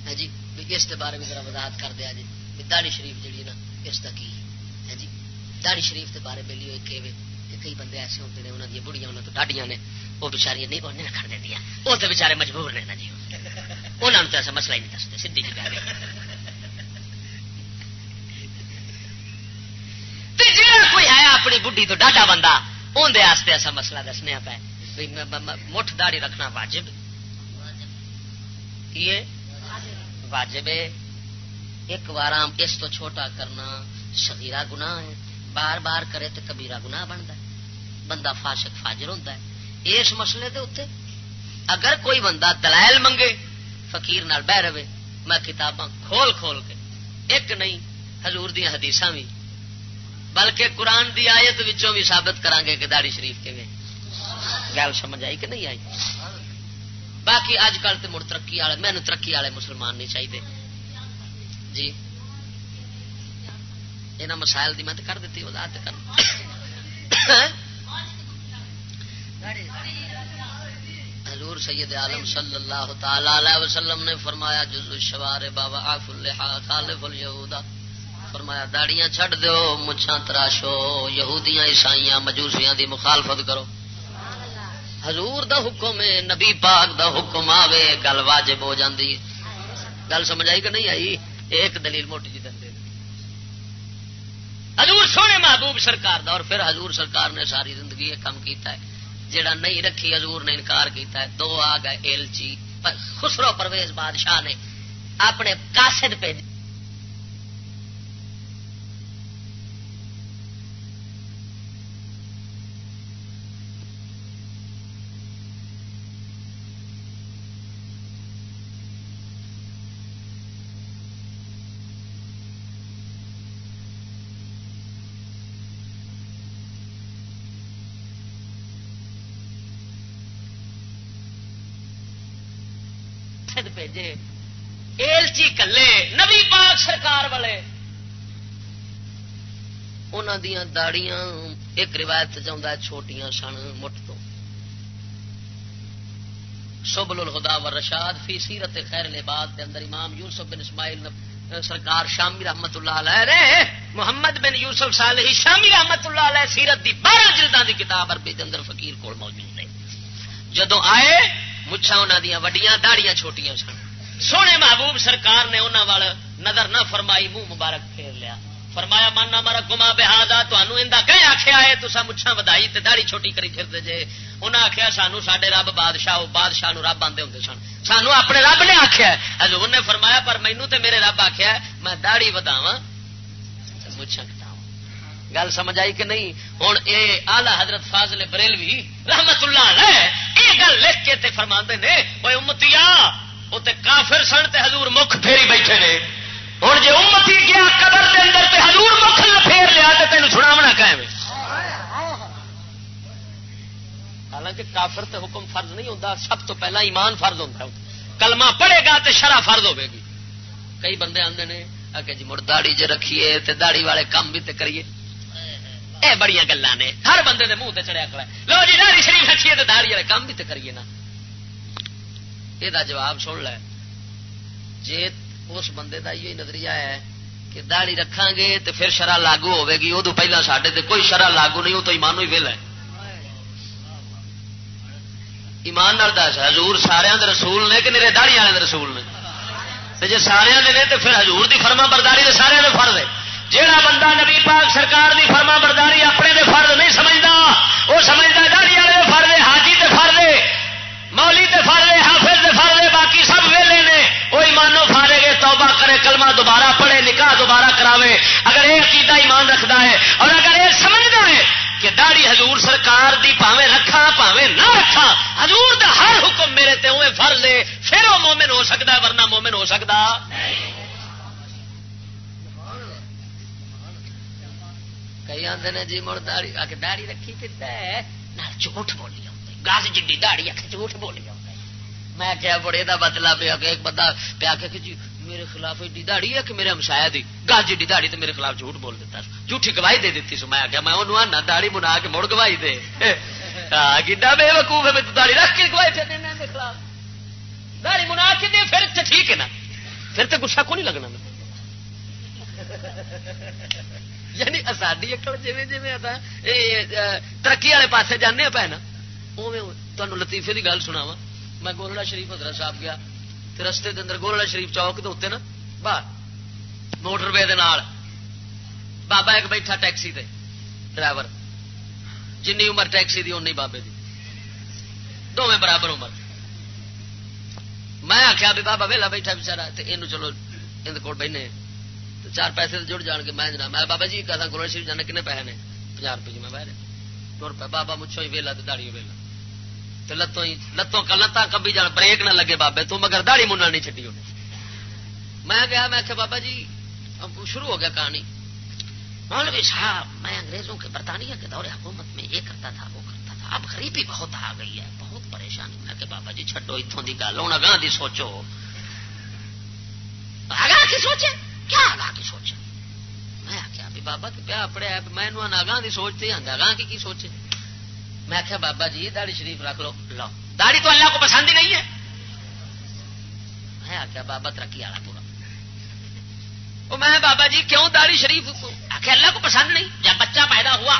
ہے جی؟ اس کے بارے میں ذرا وضاحت کر دیا جی۔ داڑی شریف جیڑی نا، اس کا کی؟ ہے جی؟ داڑی شریف کے بارے میں لیو کہ کئی بندے ایسے ہوتے ہیں انہوں دیا بڑیاں انہوں تو ڈاڈیاں نے۔ وہ بچاریاں نہیں انہیں رکھ دیا وہ تو بچارے مجبور نے نا جی۔ انہوں نے تو ایسا مسئلہ ہی نہیں دستے سیدھی جی گل کوئی ہے اپنی بڈی تو ڈاڈا بندہ اندر ایسا مسئلہ دسنے پہ مٹھ داڑی رکھنا واجب۔ کیے؟ واجب ایک بار اس تو چھوٹا کرنا سگیرا گنا ہے۔ بار بار کرے تو کبیرا گنا بنتا ہے۔ بندہ فاشق فاجر ہوتا ہے۔ اس مسئلے دے اتنے اگر کوئی بندہ دلائل منگے، فقیر نال بہ رہے، میں کتاباں کھول کھول کے، ایک نہیں، حضور دیا حدیث بھی۔ بلکہ قرآن دی آیت وچوں بھی ثابت کران گے کہ داڑی شریف کے گل سمجھ آئی کہ نہیں آئی؟ باقی اج کل تو مڑ ترقی والے مینو ترقی والے مسلمان نہیں چاہیے جی۔ یہاں مسائل کی میں کر دیتی، وضاحت کر حضور سید عالم صلی اللہ تعالی علیہ وسلم نے فرمایا، جزو شوار بابا آف الحا خالف الہدا فرمایا، داڑیاں چھڈ دو مچھاں تراشو، یہودیاں، عیسائیاں، مجوسیاں دی مخالفت کرو۔ حضور دا حکم ہے، نبی پاک دا حکم آوے، گل واجب ہو جاندی۔ گل سمجھ آئی کہ نہیں آئی؟ ایک دلیل موٹی جی دن حضور سونے محبوب سرکار دا، اور پھر حضور سرکار نے ساری زندگی یہ کام کیتا ہے۔ جڑا نہیں رکھی، حضور نے انکار کیتا ہے۔ دو آ گئے ایلچی۔ خسرو پرویز بادشاہ نے اپنے کاسد پہ مفت بھیجے۔ ایلچی جی کلے، نبی پاک سرکار والے۔ انہوں دیا داڑیاں ایک روایت چاہتا چھوٹیاں سن مٹ تو۔ سبل الہدا و رشاد فی سیرت خیر لباد دے اندر امام یوسف بن اسماعیل سرکار شامی رحمت اللہ علیہ رے محمد بن یوسف صالحی شامی رحمت اللہ علیہ سیرت دی بارہ جلدان دی کتاب عربی دے اندر فقیر کول موجود ہے۔ جدو آئے مچھا انہوں دیا وڈیاں، داڑیاں چھوٹیاں سن۔ سونے محبوب سرکار نے انہوں وال نظر نہ فرمائی، منہ مبارک پھیر لیا۔ فرمایا، مانا مارا گما بہادا تمہیں کہ آخیا ہے تو مچھا ودائی تے داڑی چھوٹی کری پھرتے جے۔ انہیں آخیا سانو سڈے رب بادشاہ بادشاہ رب آتے ہوں سن۔ سانو اپنے رب نے آخیا حضور نے فرمایا، پر مینو تے میرے رب آخیا میں داڑی وداوا مچھا گل سمجھ آئی کہ نہیں؟ ہوں یہ آلہ حضرت فاضل بریلوی رحمت اللہ علیہ یہ گل لکھ کے فرما نے وہ امتی وہ کافر سن تے حضور مکھ پھیری بیٹھے نے۔ ہوں جی امتی گیا قدر کے اندر تے حضور مکھ پھیر لیا تو تین چھڑاونا قائم حالانکہ کافر تے حکم فرض نہیں ہوتا سب تو پہلا ایمان فرض ہوتا کلمہ پڑے گا تو شرح فرض ہوے گی۔ کئی بندے آتے ہیں کہ جی مڑ داڑی چ رکھیے تے داڑی والے کام بھی تے کریے۔ اے بڑی گلا نے، ہر بندے دے منہ تے چڑیا کھڑا لو جی داڑی جی، شریف رکھیے تے داڑی والے کام بھی تے کریے نا۔ یہ جواب سن لے۔ جی اس بندے کا یہ نظریہ ہے کہ داڑی رکھا گے تو پھر شرح لاگو ہوے گی وہ پہلے سڈے کوئی شرح لاگو نہیں وہ تو ایمان ہی ویل ہے۔ ایمان دس، حضور سارے رسول نے کہ میرے داڑی والے رسول نے؟ جی سارے نے تو پھر حضور دی فرما برداری تو سارے فرض ہے۔ جہاں بندہ نبی پاک سرکار دی فرما برداری اپنے دے فرض نہیں سمجھتا، وہ سمجھتا داڑی والے فرض حاجی تے فرض مولی تے فرض حافظ تے فرض باقی سب ویلے نے، وہ ایمانو فارے گے توبہ کرے، کلمہ دوبارہ پڑھے، نکاح دوبارہ کراوے۔ اگر یہ عقیدہ ایمان رکھتا ہے اور اگر یہ سمجھتا ہے کہ داڑی حضور سرکار دی پاوے رکھا پاوے نہ رکھا، حضور دا ہر حکم میرے تے ہوئے فرض ہے، پھر وہ مومن ہو سکتا ورنہ مومن ہو سکتا۔ کئی آدھے نے جی مڑ داڑی آ کے داڑی رکھی پھرتا ہے جھوٹ بولی گاس جی داڑی آ کے جھوٹ بولی میں کیا بڑے دا بدلا پیا کہ ایک بندہ پیا کہ جی میرے خلاف ایڈی داڑی ہے کہ میرے ہمسایا دی گاج جی داڑی تو میرے خلاف جھوٹ بول دیتا جھوٹھی گواہی دے دیتی سو میں آ میں انہوں آنا داڑی منا کے مڑ گواہی دے۔ گا بے وقوف ہے داڑی رکھ کے گواہی پھر دینا خلاف۔ داڑی منا کے دے، پھر تو ٹھیک ہے نا۔ پھر تو گسا کو نہیں لگنا یعنی ساری اکڑ جی جی ترقی والے پاسے جانے پہ نا تمہیں لطیفے کی گل سنا وا میں گولڑا شریف حضرت صاحب گیا رستے کے اندر گولڑا شریف چوک کے اتنے نا باہر موٹر وے بابا ایک بیٹھا ٹیکسی دے ڈرائیور۔ جن عمر ٹیکسی دی، اونی بابے دی۔ دونیں برابر عمر۔ میں آخیا بھی، بابا ویلا بیٹھا بچارا تو یہ چلو یہ کول بہنے چار پیسے جڑ جان کے میں جناب، میں بابا جی کہتا گولڑا شریف جانا کنے پیسے نے؟ پناہ روپئے جی میں بہ رہے تر پہ بابا مچھو ہی ویلا تو داڑی ویلا۔ تو لتوں ہی لتوں کا لتاں کبھی جان، بریک نہ لگے بابے تو، مگر داڑی منا نہیں چڈی انہیں میں گیا، میں کہ بابا جی شروع ہو گیا کہانی۔ مولوی صاحب، میں انگریزوں کے برطانیہ کے دور حکومت میں یہ کرتا تھا، وہ کرتا تھا۔ اب غریبی بہت آ گئی ہے، بہت پریشانی۔ میں کہ بابا جی چھڈو اتوں کی گل ہوں اگاں کی سوچو۔ اگاں کی سوچے؟ کیا اگاں کی سوچے؟ میں آخیا بھی بابا پیا پڑیا میں اگاں کی سوچتے اگاں کی سوچے؟ میں آخیا بابا جی داڑی شریف رکھ لو۔ لو۔ داڑھی تو اللہ کو پسند ہی نہیں ہے۔ میں آخیا بابا ترقی والا پورا۔ وہ میں بابا جی کیوں داڑھی شریف؟ آخیا اللہ کو پسند نہیں۔ جب بچہ پیدا ہوا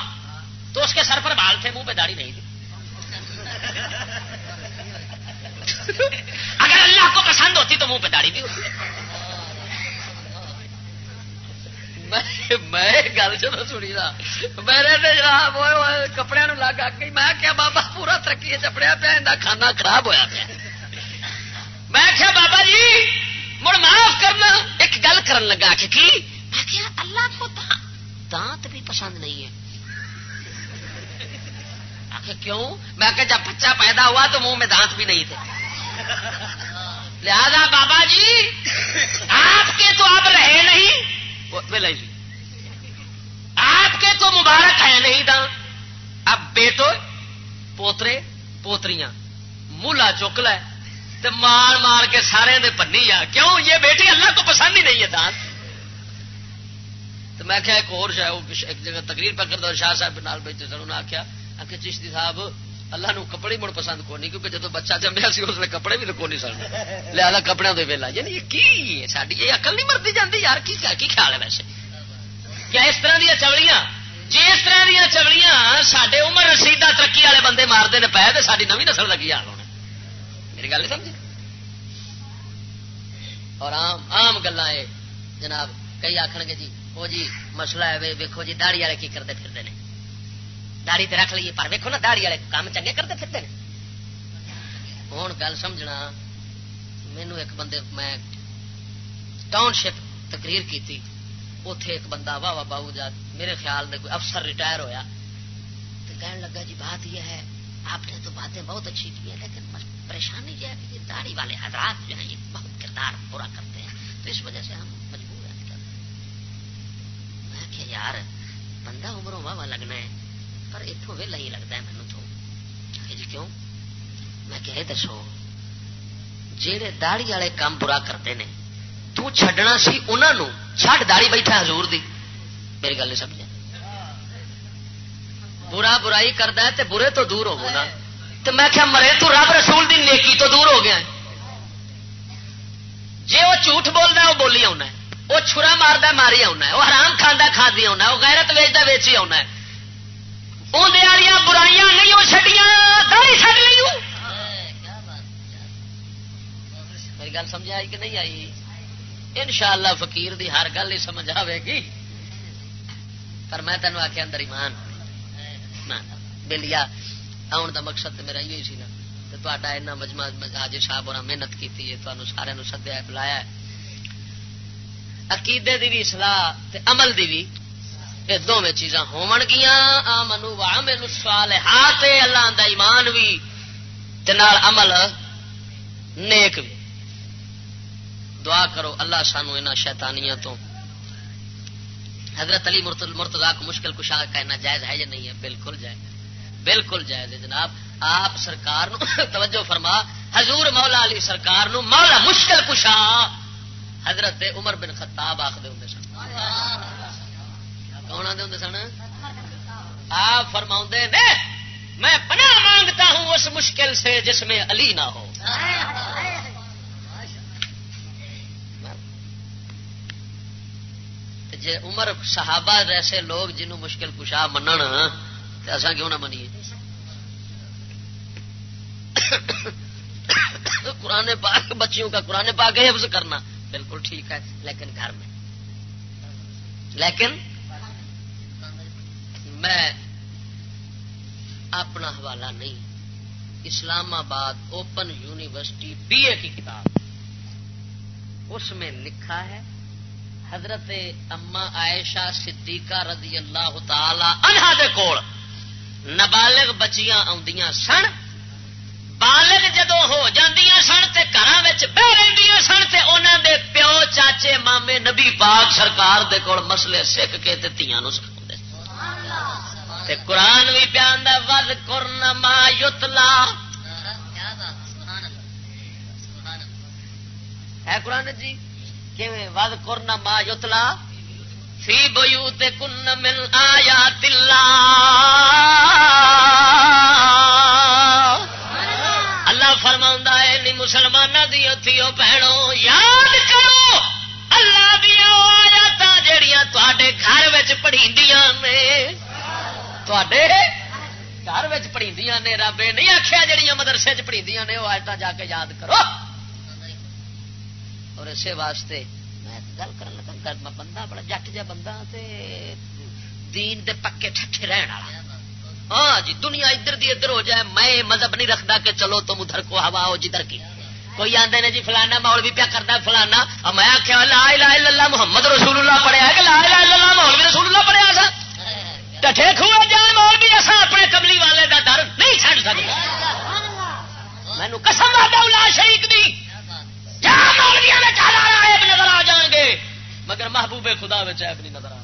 تو اس کے سر پر بال تھے، منہ پہ داڑھی نہیں تھی۔ اگر اللہ کو پسند ہوتی تو منہ پہ داڑھی بھی ہوتی۔ میں گل چلو سنی نا۔ میرے جناب کپڑے لگ آ گئی میں کیا بابا پورا ترقی چپڑیا پیا کھانا خراب ہوا پیا میں کیا بابا جی مڑ معاف کرنا ایک گل کرن لگا کہ کی میں کیا اللہ کو دانت بھی پسند نہیں ہے آخر کیوں میں کہ جب بچہ پیدا ہوا تو منہ میں دانت بھی نہیں تھے لہذا بابا جی آپ کے تو اب رہے نہیں ویلا جی آپ کے تو مبارک ہے نہیں تھا اب بیٹو، پوترے، پوتریاں مولا چک لے تو مار مار کے سارے دے پنی آ۔ کیوں؟ یہ بیٹی اللہ کو پسند ہی نہیں ہے دان تو میں کیا ایک اور شاید ایک جگہ تقریر پکڑ دو شاہ صاحب نال بیٹھے سر انہیں آخیا آخر چشتی صاحب اللہ نو کپڑے مڑ پسند کو نہیں کیونکہ جب بچہ جمیا سی، اس نے کپڑے بھی تو کو نہیں سڑنے کپڑے دے ویلا۔ یعنی یہ کی؟ ساری یہ اکل نہیں مرتی جاتی یار، کی کی خیال ہے ویسے؟ کیا اس طرح دیا چوڑیاں جی اس طرح دیا چوڑیاں سارے عمر رسیدہ ترقی والے بندے مارتے ہیں پے تو ساری نوی نسل کا کی حال ہونا؟ میری گل نہیں سمجھ اور عام عام گلا جناب، کئی آخر گے جی وہ جی مسئلہ ہے ویکو جی داڑی والے کی کرتے پھرتے ہیں داڑی تو رکھ لیے، پر ویکو نا داڑی والے کام چنگے کرتے پھرتے ہیں ہوں گل سمجھنا مینو ایک بندے، میں ٹاؤن شپ تقریر کی تھی اتے ایک بندہ واہ واہ باؤ جا، میرے خیال میں کوئی افسر ریٹائر ہوا تو کہنے لگا جی بات یہ ہے، آپ نے تو باتیں بہت اچھی کی ہیں، لیکن پریشانی یہ ہے کہ یہ داڑھی والے حضرات جو ہیں، یہ بہت کردار پورا کرتے ہیں۔ تو اس وجہ سے ہم مجبور ہیں۔ میں کہ یار، بندہ عمروں واہ واہ لگنا ہے۔ پر اتوں ویلا ہی لگتا ہے مینو تو۔ جی کیوں؟ میں کہ دسو جہے داڑی والے کام برا کرتے ہیں تو چھڈنا سی انہوں چھڈ داڑی بیٹھا حضور دی۔ میری گل نہیں سمجھا برا برائی کرتا ہے تے برے تو دور ہو تو میں کیا مرے تو رب رسول دی نیکی تو دور ہو گیا جی وہ جھوٹ بولتا وہ بولی آنا وہ چھرا مارتا ماری آنا وہ حرام کھانا کھا دی آنا وہ غیرت ویچتا ویچی آنا ہے۔ اندر برائیاں نہیں، وہ چڈیاں داڑھی چڑ لی میری گل سمجھ آئی کہ نہیں آئی؟ ان شاء اللہ فکیر دی ہر گل ہی سمجھ آئے گی۔ پر میں تینوں آخیا اندر ایمان۔ بلیا، آن دا مقصد میرا یہ سی نا۔ تا ایسا مجمع آج صاحب اور محنت کی سارے سدیا بلایا عقیدے دی بھی سلاح عمل دی بھی یہ دونوں چیزاں ہون گیا منو وا میرے سوال ہاتھ اللہ دا ایمان بھی نال عمل نیک بھی دعا کرو اللہ سانو ان شیتانیا تو. حضرت علی مرتضا کو مشکل کشا کہنا جائز ہے یا نہیں ہے؟ بالکل جائز. بالکل جائز ہے جناب. آپ سرکار نو توجہ فرما. حضور مولا علی سرکار نو مولا مشکل کشا. حضرت عمر بن خطاب آخر ہوں سن. کون آدھے ہوں سن آپ فرما نے، میں پناہ مانگتا ہوں اس مشکل سے جس میں علی نہ ہو۔ جی عمر صحابہ ایسے لوگ جنہوں مشکل کشا من اصا کیوں نہ منیے؟ قرآن پاک، بچیوں کا قرآن پاک حفظ کرنا بالکل ٹھیک ہے، لیکن گھر میں۔ لیکن میں اپنا حوالہ نہیں اسلام آباد اوپن یونیورسٹی بی اے کی کتاب۔ اس میں لکھا ہے، حضرت اما عائشہ صدیقہ رضی اللہ تعالی عنہ دے کول نابالغ بچیاں آدیاں سن، بالغ جدو ہو جاندیاں سن تے گھر بہ رہی سن تے انہاں دے پیو، چاچے، مامے، نبی پاک سرکار دے کول مسئلے سکھ کے تے تیاں نو سکھاوندے تے قرآن بھی پیان دا ود کرن ما یتلا۔ ہے قرآن جی؟ کہ ود کرنا ما یتلا؟ فی بو کن من آیا تلا اللہ فرما ہے نی مسلمان دی اتھی بہنوں، یاد کرو، اللہ دیا آیات جہیا تے گھر پڑھی نے۔ تے گھر پڑھی نے رب نہیں آخیا جہیا مدرسے چ پڑھی نے وہ آیات جا کے یاد کرو اور اسے واسطے میں گل کر لگا بندہ بڑا جٹ جا بندہ تے دین دے پکے ٹھٹے رہن والا ہاں جی دنیا ادھر دی ادھر ہو جائے میں مذہب نہیں رکھتا کہ چلو تم ادھر کو ہوا ہو جدھر کی کوئی آدھے نے جی فلانا ماحول بھی پیا کرتا فلانا میں آخیا لا الہ الا اللہ محمد رسول اللہ پڑھیا کہ لا الہ الا اللہ ماحول بھی رسول اللہ پڑھیا سا ٹھے کھوا جان ماحول بھی ایسا اپنے کملی والے کا ڈر نہیں چڑ سکتا مینو قسم آ شریک دی۔ نظر آ جان گے مگر محبوب خدا عیب نہیں نظر آ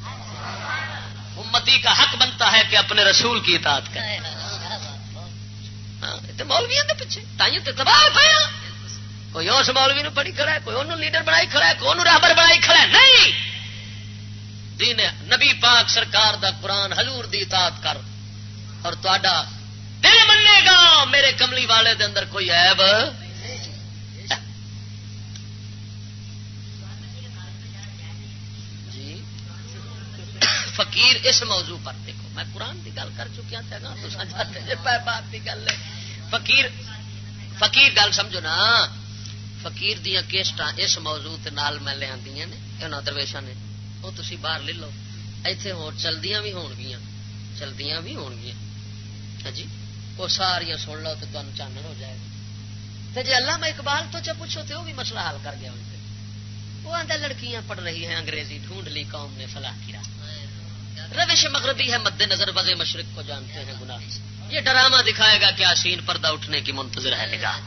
امتی کا حق بنتا ہے کہ اپنے رسول کی اطاعت کرے۔ ہاں، مولویا پیچھے تائیوں تے تباہ پایا کوئی اس مولوی نو پڑھی کھڑا ہے کوئی انہوں لیڈر بنائی کھڑا ہے کوئی رابر بنائی کھڑا ہے۔ نہیں! دین نبی پاک سرکار دا قرآن حضور دی اطاعت کر۔ اور تا دل منے گا، میرے کملی والے دے اندر کوئی عیب؟ جی۔ فقیر اس موضوع پر دیکھو، میں قرآن کی گل کر چکیا تھا تو جاتے بات کی گل ہے۔ فقیر فقیر گل سمجھو نا۔ فقیر دیا کیسٹ اس موضوع نال میں لیا نے درویشا نے۔ وہ تھی باہر لے لو ایتھے ہو چلدیاں بھی ہون گیا چلدیاں بھی ہون گیا ہاں جی وہ ساریا سن لو تو تمہیں چانن ہو جائے گا جی اللہ میں اقبال تو چا پوچھو تو وہ بھی مسئلہ حل کر گیا ان پہ وہ آدھا لڑکیاں پڑھ رہی ہیں انگریزی ڈھونڈ لی قوم نے فلاح کی راہ روش مغربی ہے مد نظر وز مشرق کو جانتے ہیں گناہ یہ ڈرامہ دکھائے گا کیا سین پردہ اٹھنے کی منتظر ہے نگاہ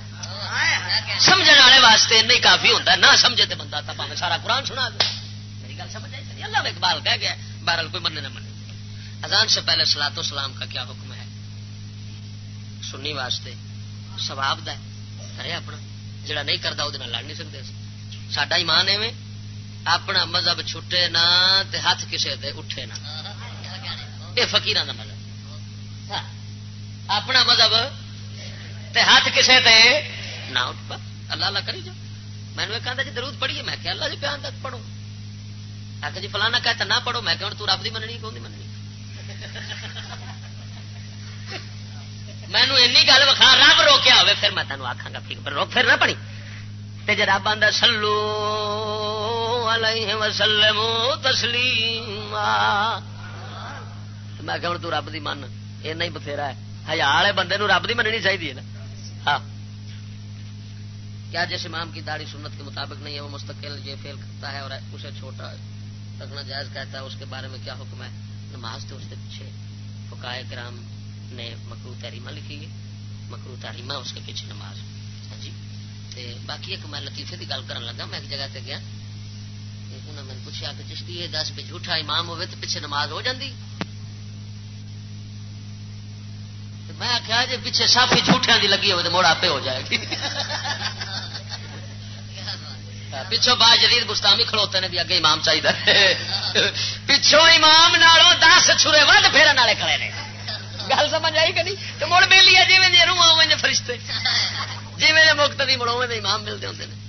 سمجھنے والے واسطے نہیں کافی ہوتا ہے نہ سمجھے تو بندہ تھا سارا قرآن سنا دے اللہ اقبال کہہ گیا بہرحال کوئی مننے نہ منے اذان سے پہلے سلاط و سلام کا کیا حکم ہے؟ سننی واسطے سواب دا کرے اپنا، جڑا نہیں کرتا وہ لڑ نہیں سکتے سڈا ایمان ایویں؟ اپنا مذہب چھٹے نہ ہاتھ کسے دے اٹھے نہ۔ یہ فکیر کا مذہب۔ اپنا مذہب ہاتھ کسے دے نہ اٹھ پا۔ اللہ اللہ کری جا۔ میں نے کہا جی درود پڑھیے، میں کہ اللہ جی پیان تک پڑھو آ جی فلانا کہتا نہ پڑھو میں کہ تو رب کی مننی کون مننی مینو این گل وکھا رب روکیا ہوئے پھر میں تینوں آخا گا پھر روک پھر نہ پڑھی تے جی رب آدھا سلو علیہ وسلم تسلیم میں کہ تو رب دی من یہ نہیں بتھیرا ہے ہزار والے بندے نو رب دی مننی چاہیے نا ہاں کیا جس امام کی داڑھی سنت کے مطابق نہیں ہے وہ مستقل یہ فیل کرتا ہے اور اسے چھوٹا ہے رکھنا جائز کہتا ہے، اس کے بارے میں کیا حکم ہے؟ نماز تو اس کے پیچھے فکائے کرام نے مکرو تحریمہ لکھی ہے مکرو تحریمہ اس کے پیچھے نماز۔ ہاں جی؟ باقی ایک میں لطیفے کی گل کر لگا، میں ایک جگہ تے گیا۔ انہوں نے پوچھا کہ چشتی یہ دس بھی جھوٹا امام ہوئے تو پیچھے نماز ہو جاندی؟ میں آخیا جی پیچھے سافی جھوٹیاں دی لگی ہوئے تو موڑ آپ ہو جائے گی۔ پچھو با جدید گستامی کھڑوتے نے بھی اگے امام چاہیے پچھو امام نالوں دس چھرے ود پھیرن والے کھڑے نے۔ گل سمجھ آئی کہ نہیں؟ تو مڑ مل لیا جی میں روح آؤں فرشتے۔ جی میں مکت بھی مڑو میں امام ملتے ہوتے ہیں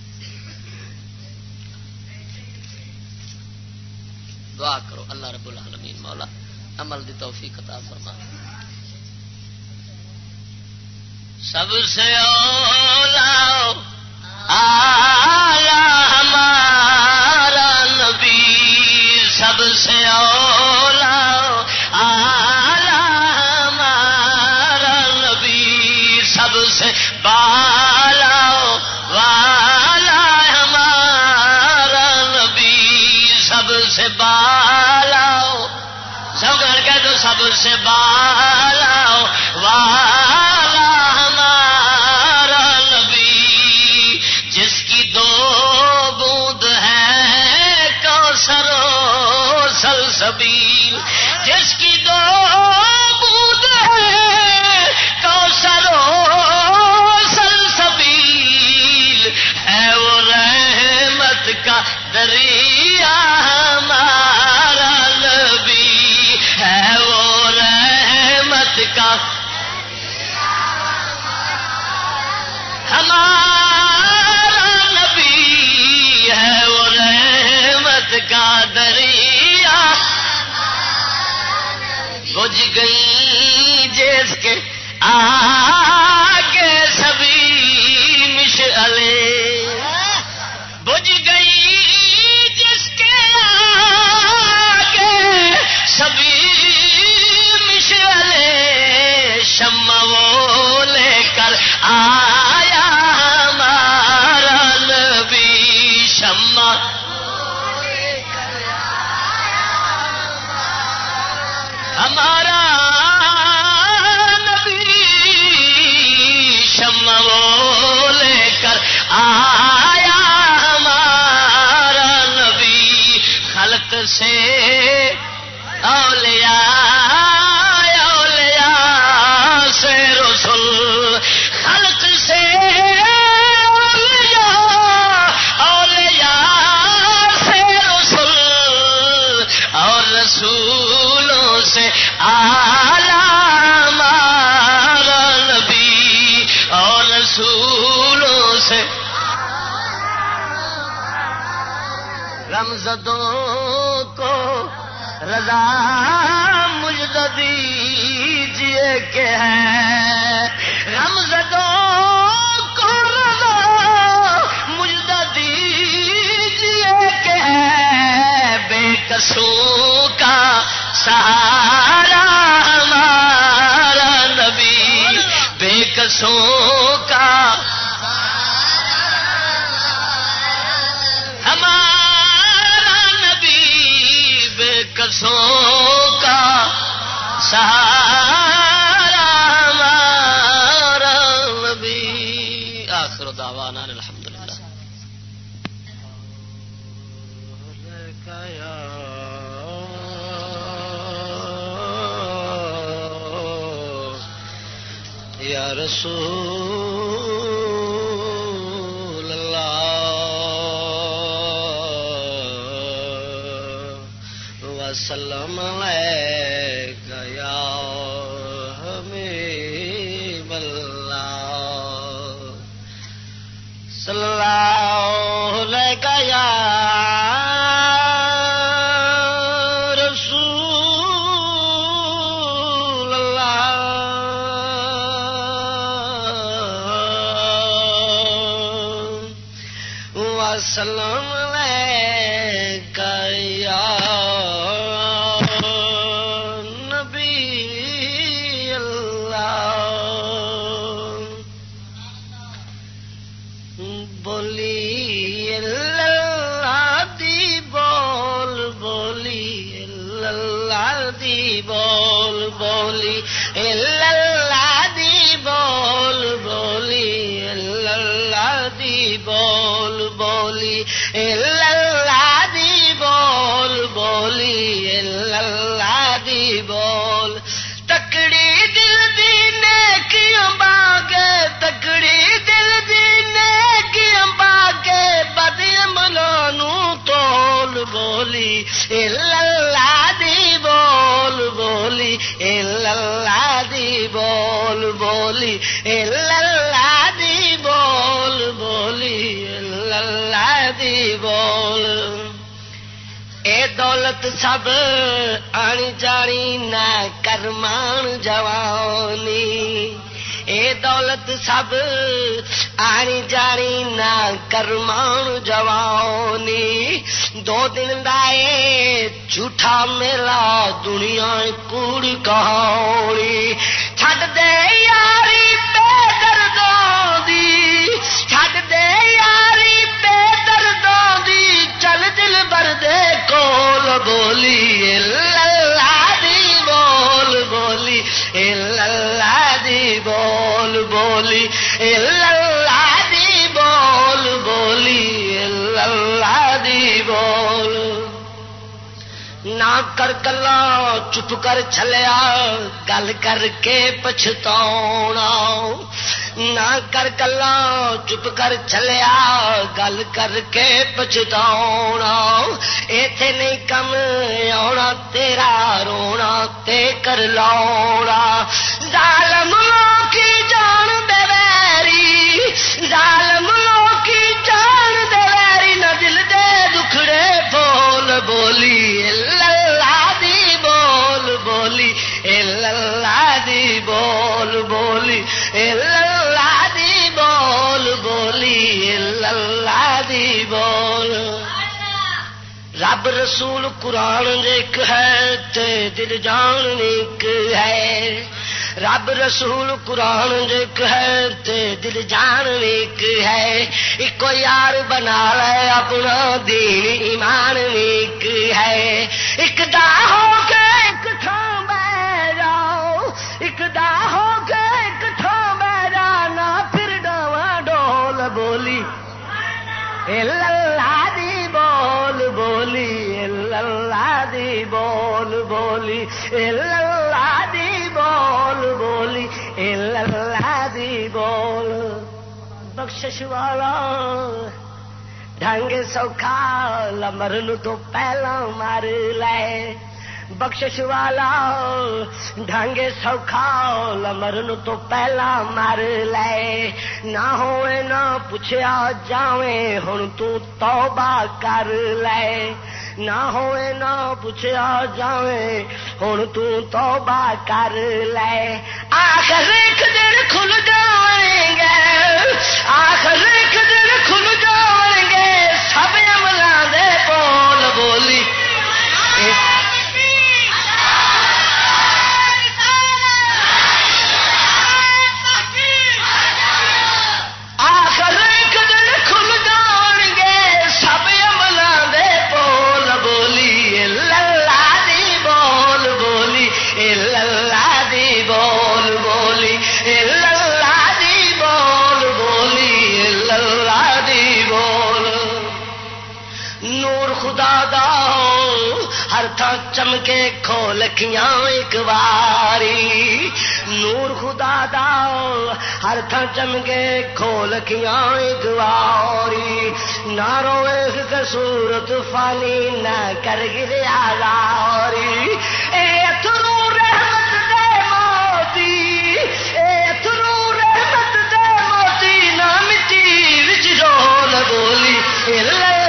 دعا کرو، اللہ رب العالمین، مولا، عمل دی توفیق عطا فرما سب سے اولا ہمارا سے بالا والا ہمارا نبی جس کی دو بوند ہے کو سرو سلسبیل جس بج گئی جیس کے آ رمزدوں کو رضا مجھ دیجیے کہ ہے رمزدوں کسوں کا سہارا ہمارا نبی، بے کسوں کا کا سہارا دولت سب آنی جانی نہ کرمان جوانی۔ اے دولت سب آنی جانی نہ کرمان جوانی۔ دو دن دائے جھوٹا میلا دنیا کوڑ کہانی۔ چھٹ دے یاری پہ دردوں دی چھٹ دے یاری پہ دردوں دی چل دل بردے کول بولی اللہ دی بول بولی اللہ دی بول بولی اللہ دی بول بولی اللہ دی بول۔ نہ کر کلا، چپ کر چلیا گل کر کے پچھتا نہ کر کلا چپ کر چلیا گل کر کے پچھتا ایتھے نہیں کم آنا تیرا رونا تے کر لاؤنا ظالم کی جان دے ویری ظالم کی جان دے ویری نہ دل دے دکھڑے بول بولی اللہ دی بول بولی اللہ دی بول بولی اللہ دی اللہ دی بول. رب رسول قرآن ایک ہے تے دل جان ایک ہے. رب رسول قرآن ایک ہے تے دل جان ایک ہے. ایک یار بنا لے اپنا دین ایمان ایک ہے. ایک دا ہو کے ایک تھان دی بول بولی، اللہ دی بول بولی، اللہ دی بول. بخشش والا، ڈھنگ سوکھا، لمر نو تو پہلا مار لے۔ بخشش والا، ڈھانگے سوکھا لمرن تو پہلا مر لے۔ نہ ہوئے، نہ پوچھا جاویں ہوں تو توبہ کر لے۔ نہ ہوئے، نہ پوچھا جاویں ہوں تو توبہ کر لے۔ آخر ایک دن کھل جائیں گے۔ آخر ایک دن کھل جائیں گے۔ سب عملہ دے بول بولی چمکے کھول کھیاں ایک باری نور خدا دا ہر تھان چمکے کھول کھیاں ایک باری نہ روے سورت فانی، نہ کر گریا گاری اے اترو رحمت دے موتی، اے اترو رحمت دے موتی، نہ مٹی وچ رول بولی۔ اللہ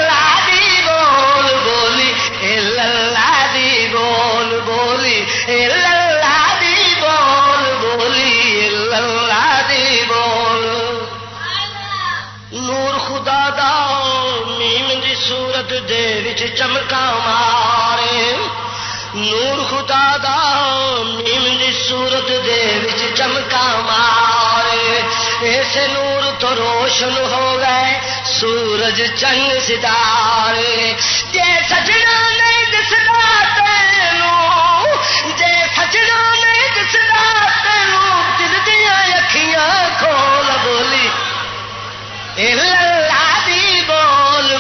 چمکا مارے۔ نور خدا دا میم دی صورت دے وچ چمکا مارے۔ ایسے نور تو روشن ہو گئے، سورج چند ستارے۔ جے سجنا نہیں دستا کھول بولی اللہ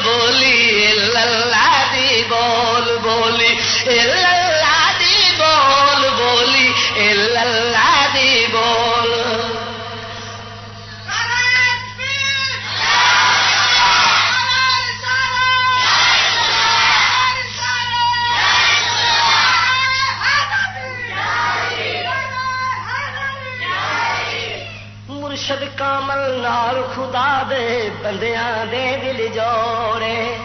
بولی اللہ دی بول بولی اللہ دی بول بولی اللہ نال خدا دے بندیاں دے دل جوڑے۔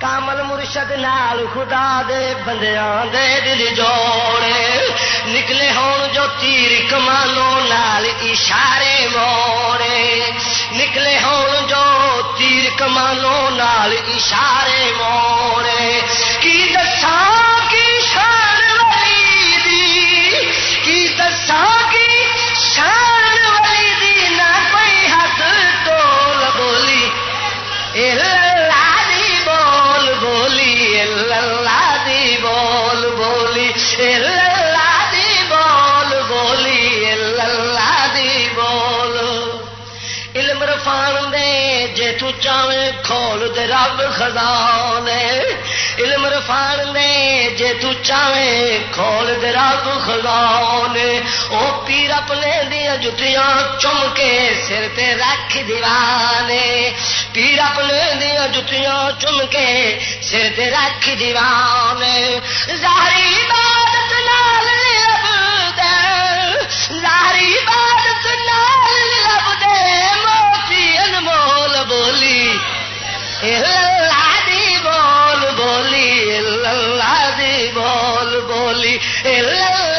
کامل مرشد نال خدا دے بندیاں دے دل جوڑے۔ نکلے ہون جو تیر کمانوں نال اشارے موڑے۔ نکلے ہون جو تیر کمانوں نال اشارے موڑے۔ کی دساں کی شان والی دی؟ کی دساں کی شان جے کھول دے رب خزانے، علم رفان دے جے تو چاویں کھول دے رب خزانے۔ او پیر اپنے دیا جتیاں چم کے سر تے رکھ دیوانے۔ پیر اپنے دیا جتیاں چم کے سر تے رکھ دیوانے۔ ظاہری عبادت نال لب دے، ظاہری عبادت نال لب دے۔ موتی انمول بولی اللہ دی بول بولی اللہ دی بول بولی اللہ